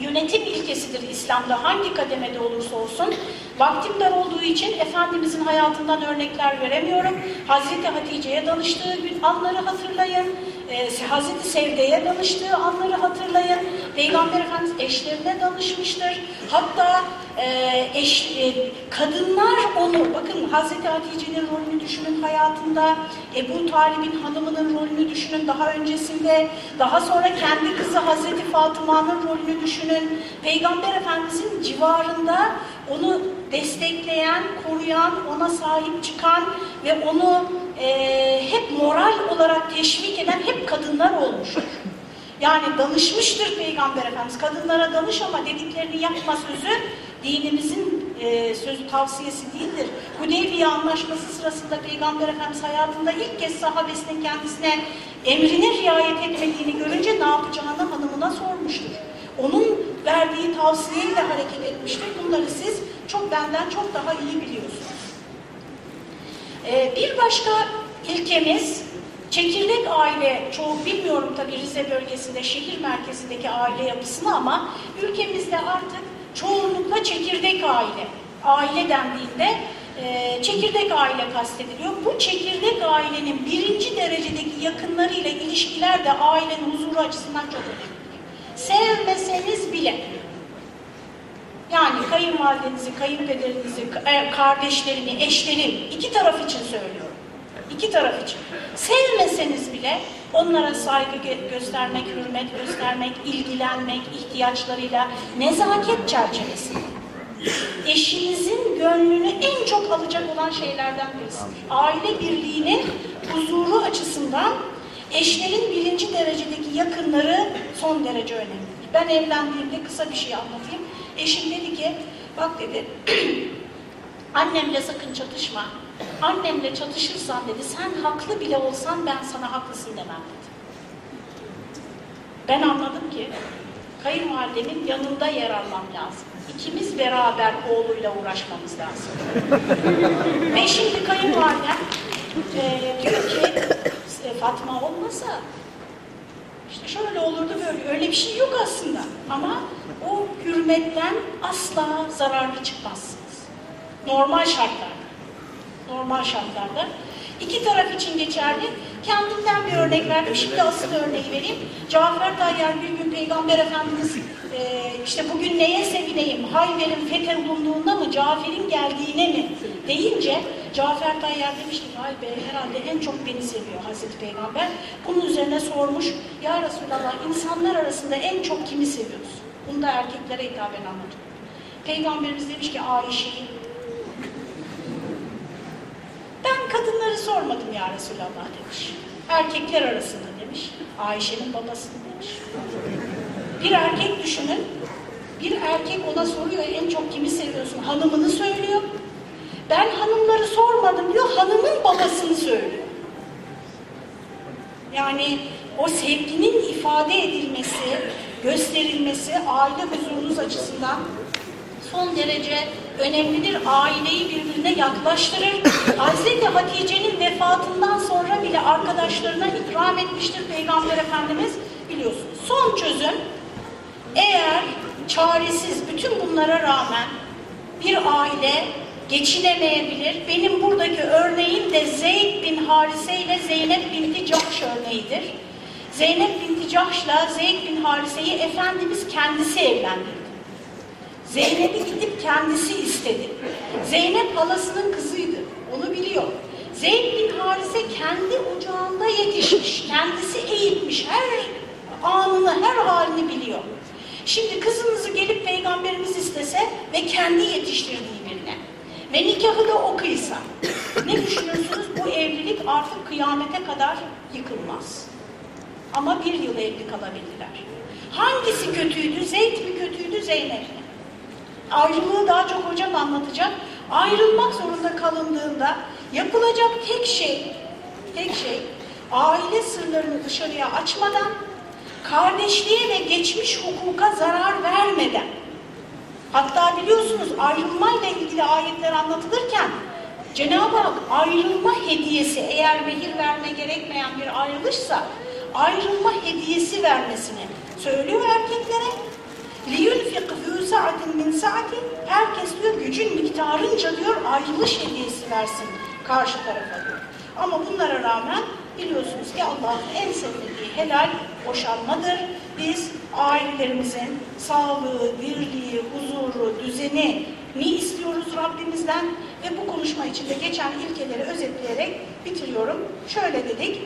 yönetim ilkesidir İslam'da hangi kademede olursa olsun. Vaktim dar olduğu için Efendimizin hayatından örnekler veremiyorum. Hazreti Hatice'ye danıştığı gün anları hatırlayın. Ee, Hazreti Sevde'ye danıştığı anları hatırlayın. Peygamber Efendimiz eşlerine danışmıştır. Hatta e, eş, e, kadınlar onu, bakın Hazreti Hatice'nin rolünü düşünün hayatında, Ebu Talib'in hanımının rolünü düşünün daha öncesinde, daha sonra kendi kızı Hazreti Fatıma'nın rolünü düşünün. Peygamber Efendimizin civarında onu destekleyen, koruyan, ona sahip çıkan ve onu e, hep moral olarak teşvik eden hep kadınlar olmuştur. Yani danışmıştır Peygamber Efendimiz. Kadınlara danış ama dediklerini yapma sözü dinimizin e, sözü tavsiyesi değildir. Hudeybiye anlaşması sırasında Peygamber Efendimiz hayatında ilk kez sahabesinin kendisine emrine riayet etmediğini görünce ne yapacağını hanımına sormuştur. Onun verdiği tavsiyeyle hareket etmiştir. Bunları siz çok benden çok daha iyi biliyorsunuz. Ee, bir başka ilkemiz çekirdek aile, çoğu bilmiyorum tabii Rize bölgesinde, şehir merkezindeki aile yapısını ama ülkemizde artık çoğunlukla çekirdek aile. Aile dendiğinde e, çekirdek aile kastediliyor. Bu çekirdek ailenin birinci derecedeki yakınlarıyla ilişkiler de ailenin huzuru açısından çok önemlidir. Sevmeseniz bile yani kayınvalidenizi, kayınpederinizi, e, kardeşlerini, eşlerin iki taraf için söylüyorum. İki taraf için. Sevmeseniz bile onlara saygı göstermek, hürmet göstermek, ilgilenmek, ihtiyaçlarıyla nezaket çerçevesinde. Eşinizin gönlünü en çok alacak olan şeylerden birisi. Aile birliğinin huzuru açısından eşlerin birinci derecedeki yakınları son derece önemli. Ben evlendiğimde kısa bir şey anlatayım. Eşim dedi ki, bak dedi, annemle sakın çatışma. Annemle çatışırsan dedi, sen haklı bile olsan ben sana haklısın demem dedi. Ben anladım ki, kayınvalidemin yanında yer almam lazım. İkimiz beraber oğluyla uğraşmamız lazım. Ve şimdi kayınvalidem e, diyor ki, Fatma olmasa işte şöyle olurdu böyle. Öyle bir şey yok aslında. Ama o hürmetten asla zararlı çıkmazsınız. Normal şartlarda. Normal şartlarda. İki taraf için geçerli. Kendimden bir örnek verdim. Şimdi asıl örneği vereyim. Cafer Tayyar bir gün Peygamber Efendimiz e, işte bugün neye sevineyim? Hayber'in fethedildiğinde mı? Cafer'in geldiğine mi? Deyince Cafer Tayyar demiş ki vay be herhalde en çok beni seviyor Hazreti Peygamber. Bunun üzerine sormuş. Ya Resulallah insanlar arasında en çok kimi seviyorsun? Bunu da erkeklere hitaben anlatıyor. Peygamberimiz demiş ki Ayşe'yi. Ben kadınları sormadım ya Resulallah demiş. Erkekler arasında demiş. Ayşe'nin babasını demiş. Bir erkek düşünün. Bir erkek ona soruyor en çok kimi seviyorsun? Hanımını söylüyor. Ben hanımları sormadım diyor, hanımın babasını söylüyor. Yani o sevginin ifade edilmesi, gösterilmesi aile huzurunuz açısından son derece önemlidir. Aileyi birbirine yaklaştırır. Hazreti Hatice'nin vefatından sonra bile arkadaşlarına ikram etmiştir Peygamber Efendimiz biliyorsunuz. Son çözüm eğer çaresiz bütün bunlara rağmen bir aile geçinemeyebilir. Benim buradaki örneğim de Zeyd bin Harise ile Zeynep binti Cahş örneğidir. Zeynep binti Cahş'la Zeyd bin Harise'yi Efendimiz kendisi evlendirdi. Zeynep'i gidip kendisi istedi. Zeynep halasının kızıydı. Onu biliyor. Zeyd bin Harise kendi ocağında yetişmiş. Kendisi eğitmiş. Her anını, her halini biliyor. Şimdi kızınızı gelip peygamberimiz istese ve kendi yetiştirdiği birine ve nikahı da o kıysa ne düşünürsünüz? Bu evlilik artık kıyamete kadar yıkılmaz. Ama bir yıl evli kalabilirler. Hangisi kötüydü? Zeyd mi kötüydü, Zeynep mi? Ayrılığı daha çok hocam anlatacak. Ayrılmak zorunda kalındığında yapılacak tek şey, tek şey aile sırlarını dışarıya açmadan, kardeşliğe ve geçmiş hukuka zarar vermeden Hatta biliyorsunuz ayrılmayla ilgili ayetler anlatılırken Cenab-ı Hak ayrılma hediyesi eğer mehir verme gerekmeyen bir ayrılışsa ayrılma hediyesi vermesini söylüyor erkeklere. لِيُنْفِقْ فِي سَعَةٍ مِنْ سَعَةٍ Herkes diyor gücün miktarınca diyor ayrılış hediyesi versin karşı tarafa diyor. Ama bunlara rağmen biliyorsunuz ki Allah'ın en sevmediği helal boşanmadır. Biz ailelerimizin sağlığı, birliği, huzuru, düzeni ni istiyoruz Rabbimizden ve bu konuşma içinde geçen ilkeleri özetleyerek bitiriyorum. Şöyle dedik,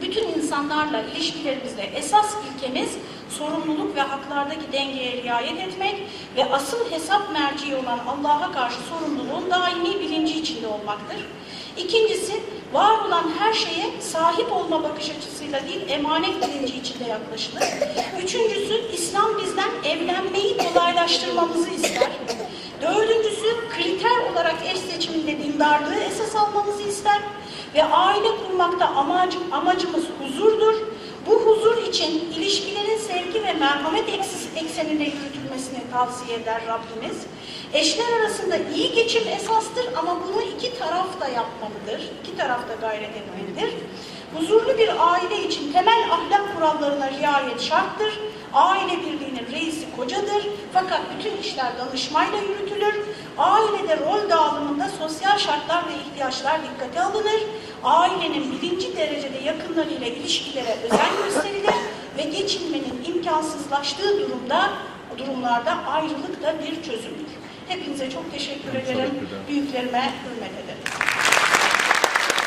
bütün insanlarla ilişkilerimizde esas ilkemiz sorumluluk ve haklardaki dengeye riayet etmek ve asıl hesap merci olan Allah'a karşı sorumluluğun daimi bilinci içinde olmaktır. İkincisi, var olan her şeye sahip olma bakış açısıyla değil, emanet bilinci içinde yaklaşılır. Üçüncüsü, İslam bizden evlenmeyi kolaylaştırmamızı ister. Dördüncüsü, kriter olarak eş seçiminde dindarlığı esas almamızı ister. Ve aile kurmakta amacım, amacımız huzurdur. Bu huzur için ilişkilerin sevgi ve merhamet ekseninde yürütülmesini tavsiye eder Rabbimiz. Eşler arasında iyi geçim esastır ama bunu iki taraf da yapmalıdır. İki taraf da gayret etmelidir. Huzurlu bir aile için temel ahlak kurallarına riayet şarttır. Aile birliğinin reisi kocadır. Fakat bütün işler danışmayla yürütülür. Ailede rol dağılımında sosyal şartlar ve ihtiyaçlar dikkate alınır. Ailenin birinci derecede yakınlarıyla ilişkilere özen gösterilir ve geçinmenin imkansızlaştığı durumda durumlarda ayrılık da bir çözümdür. Hepinize çok teşekkür ederim. Büyüklerime hürmet ederim.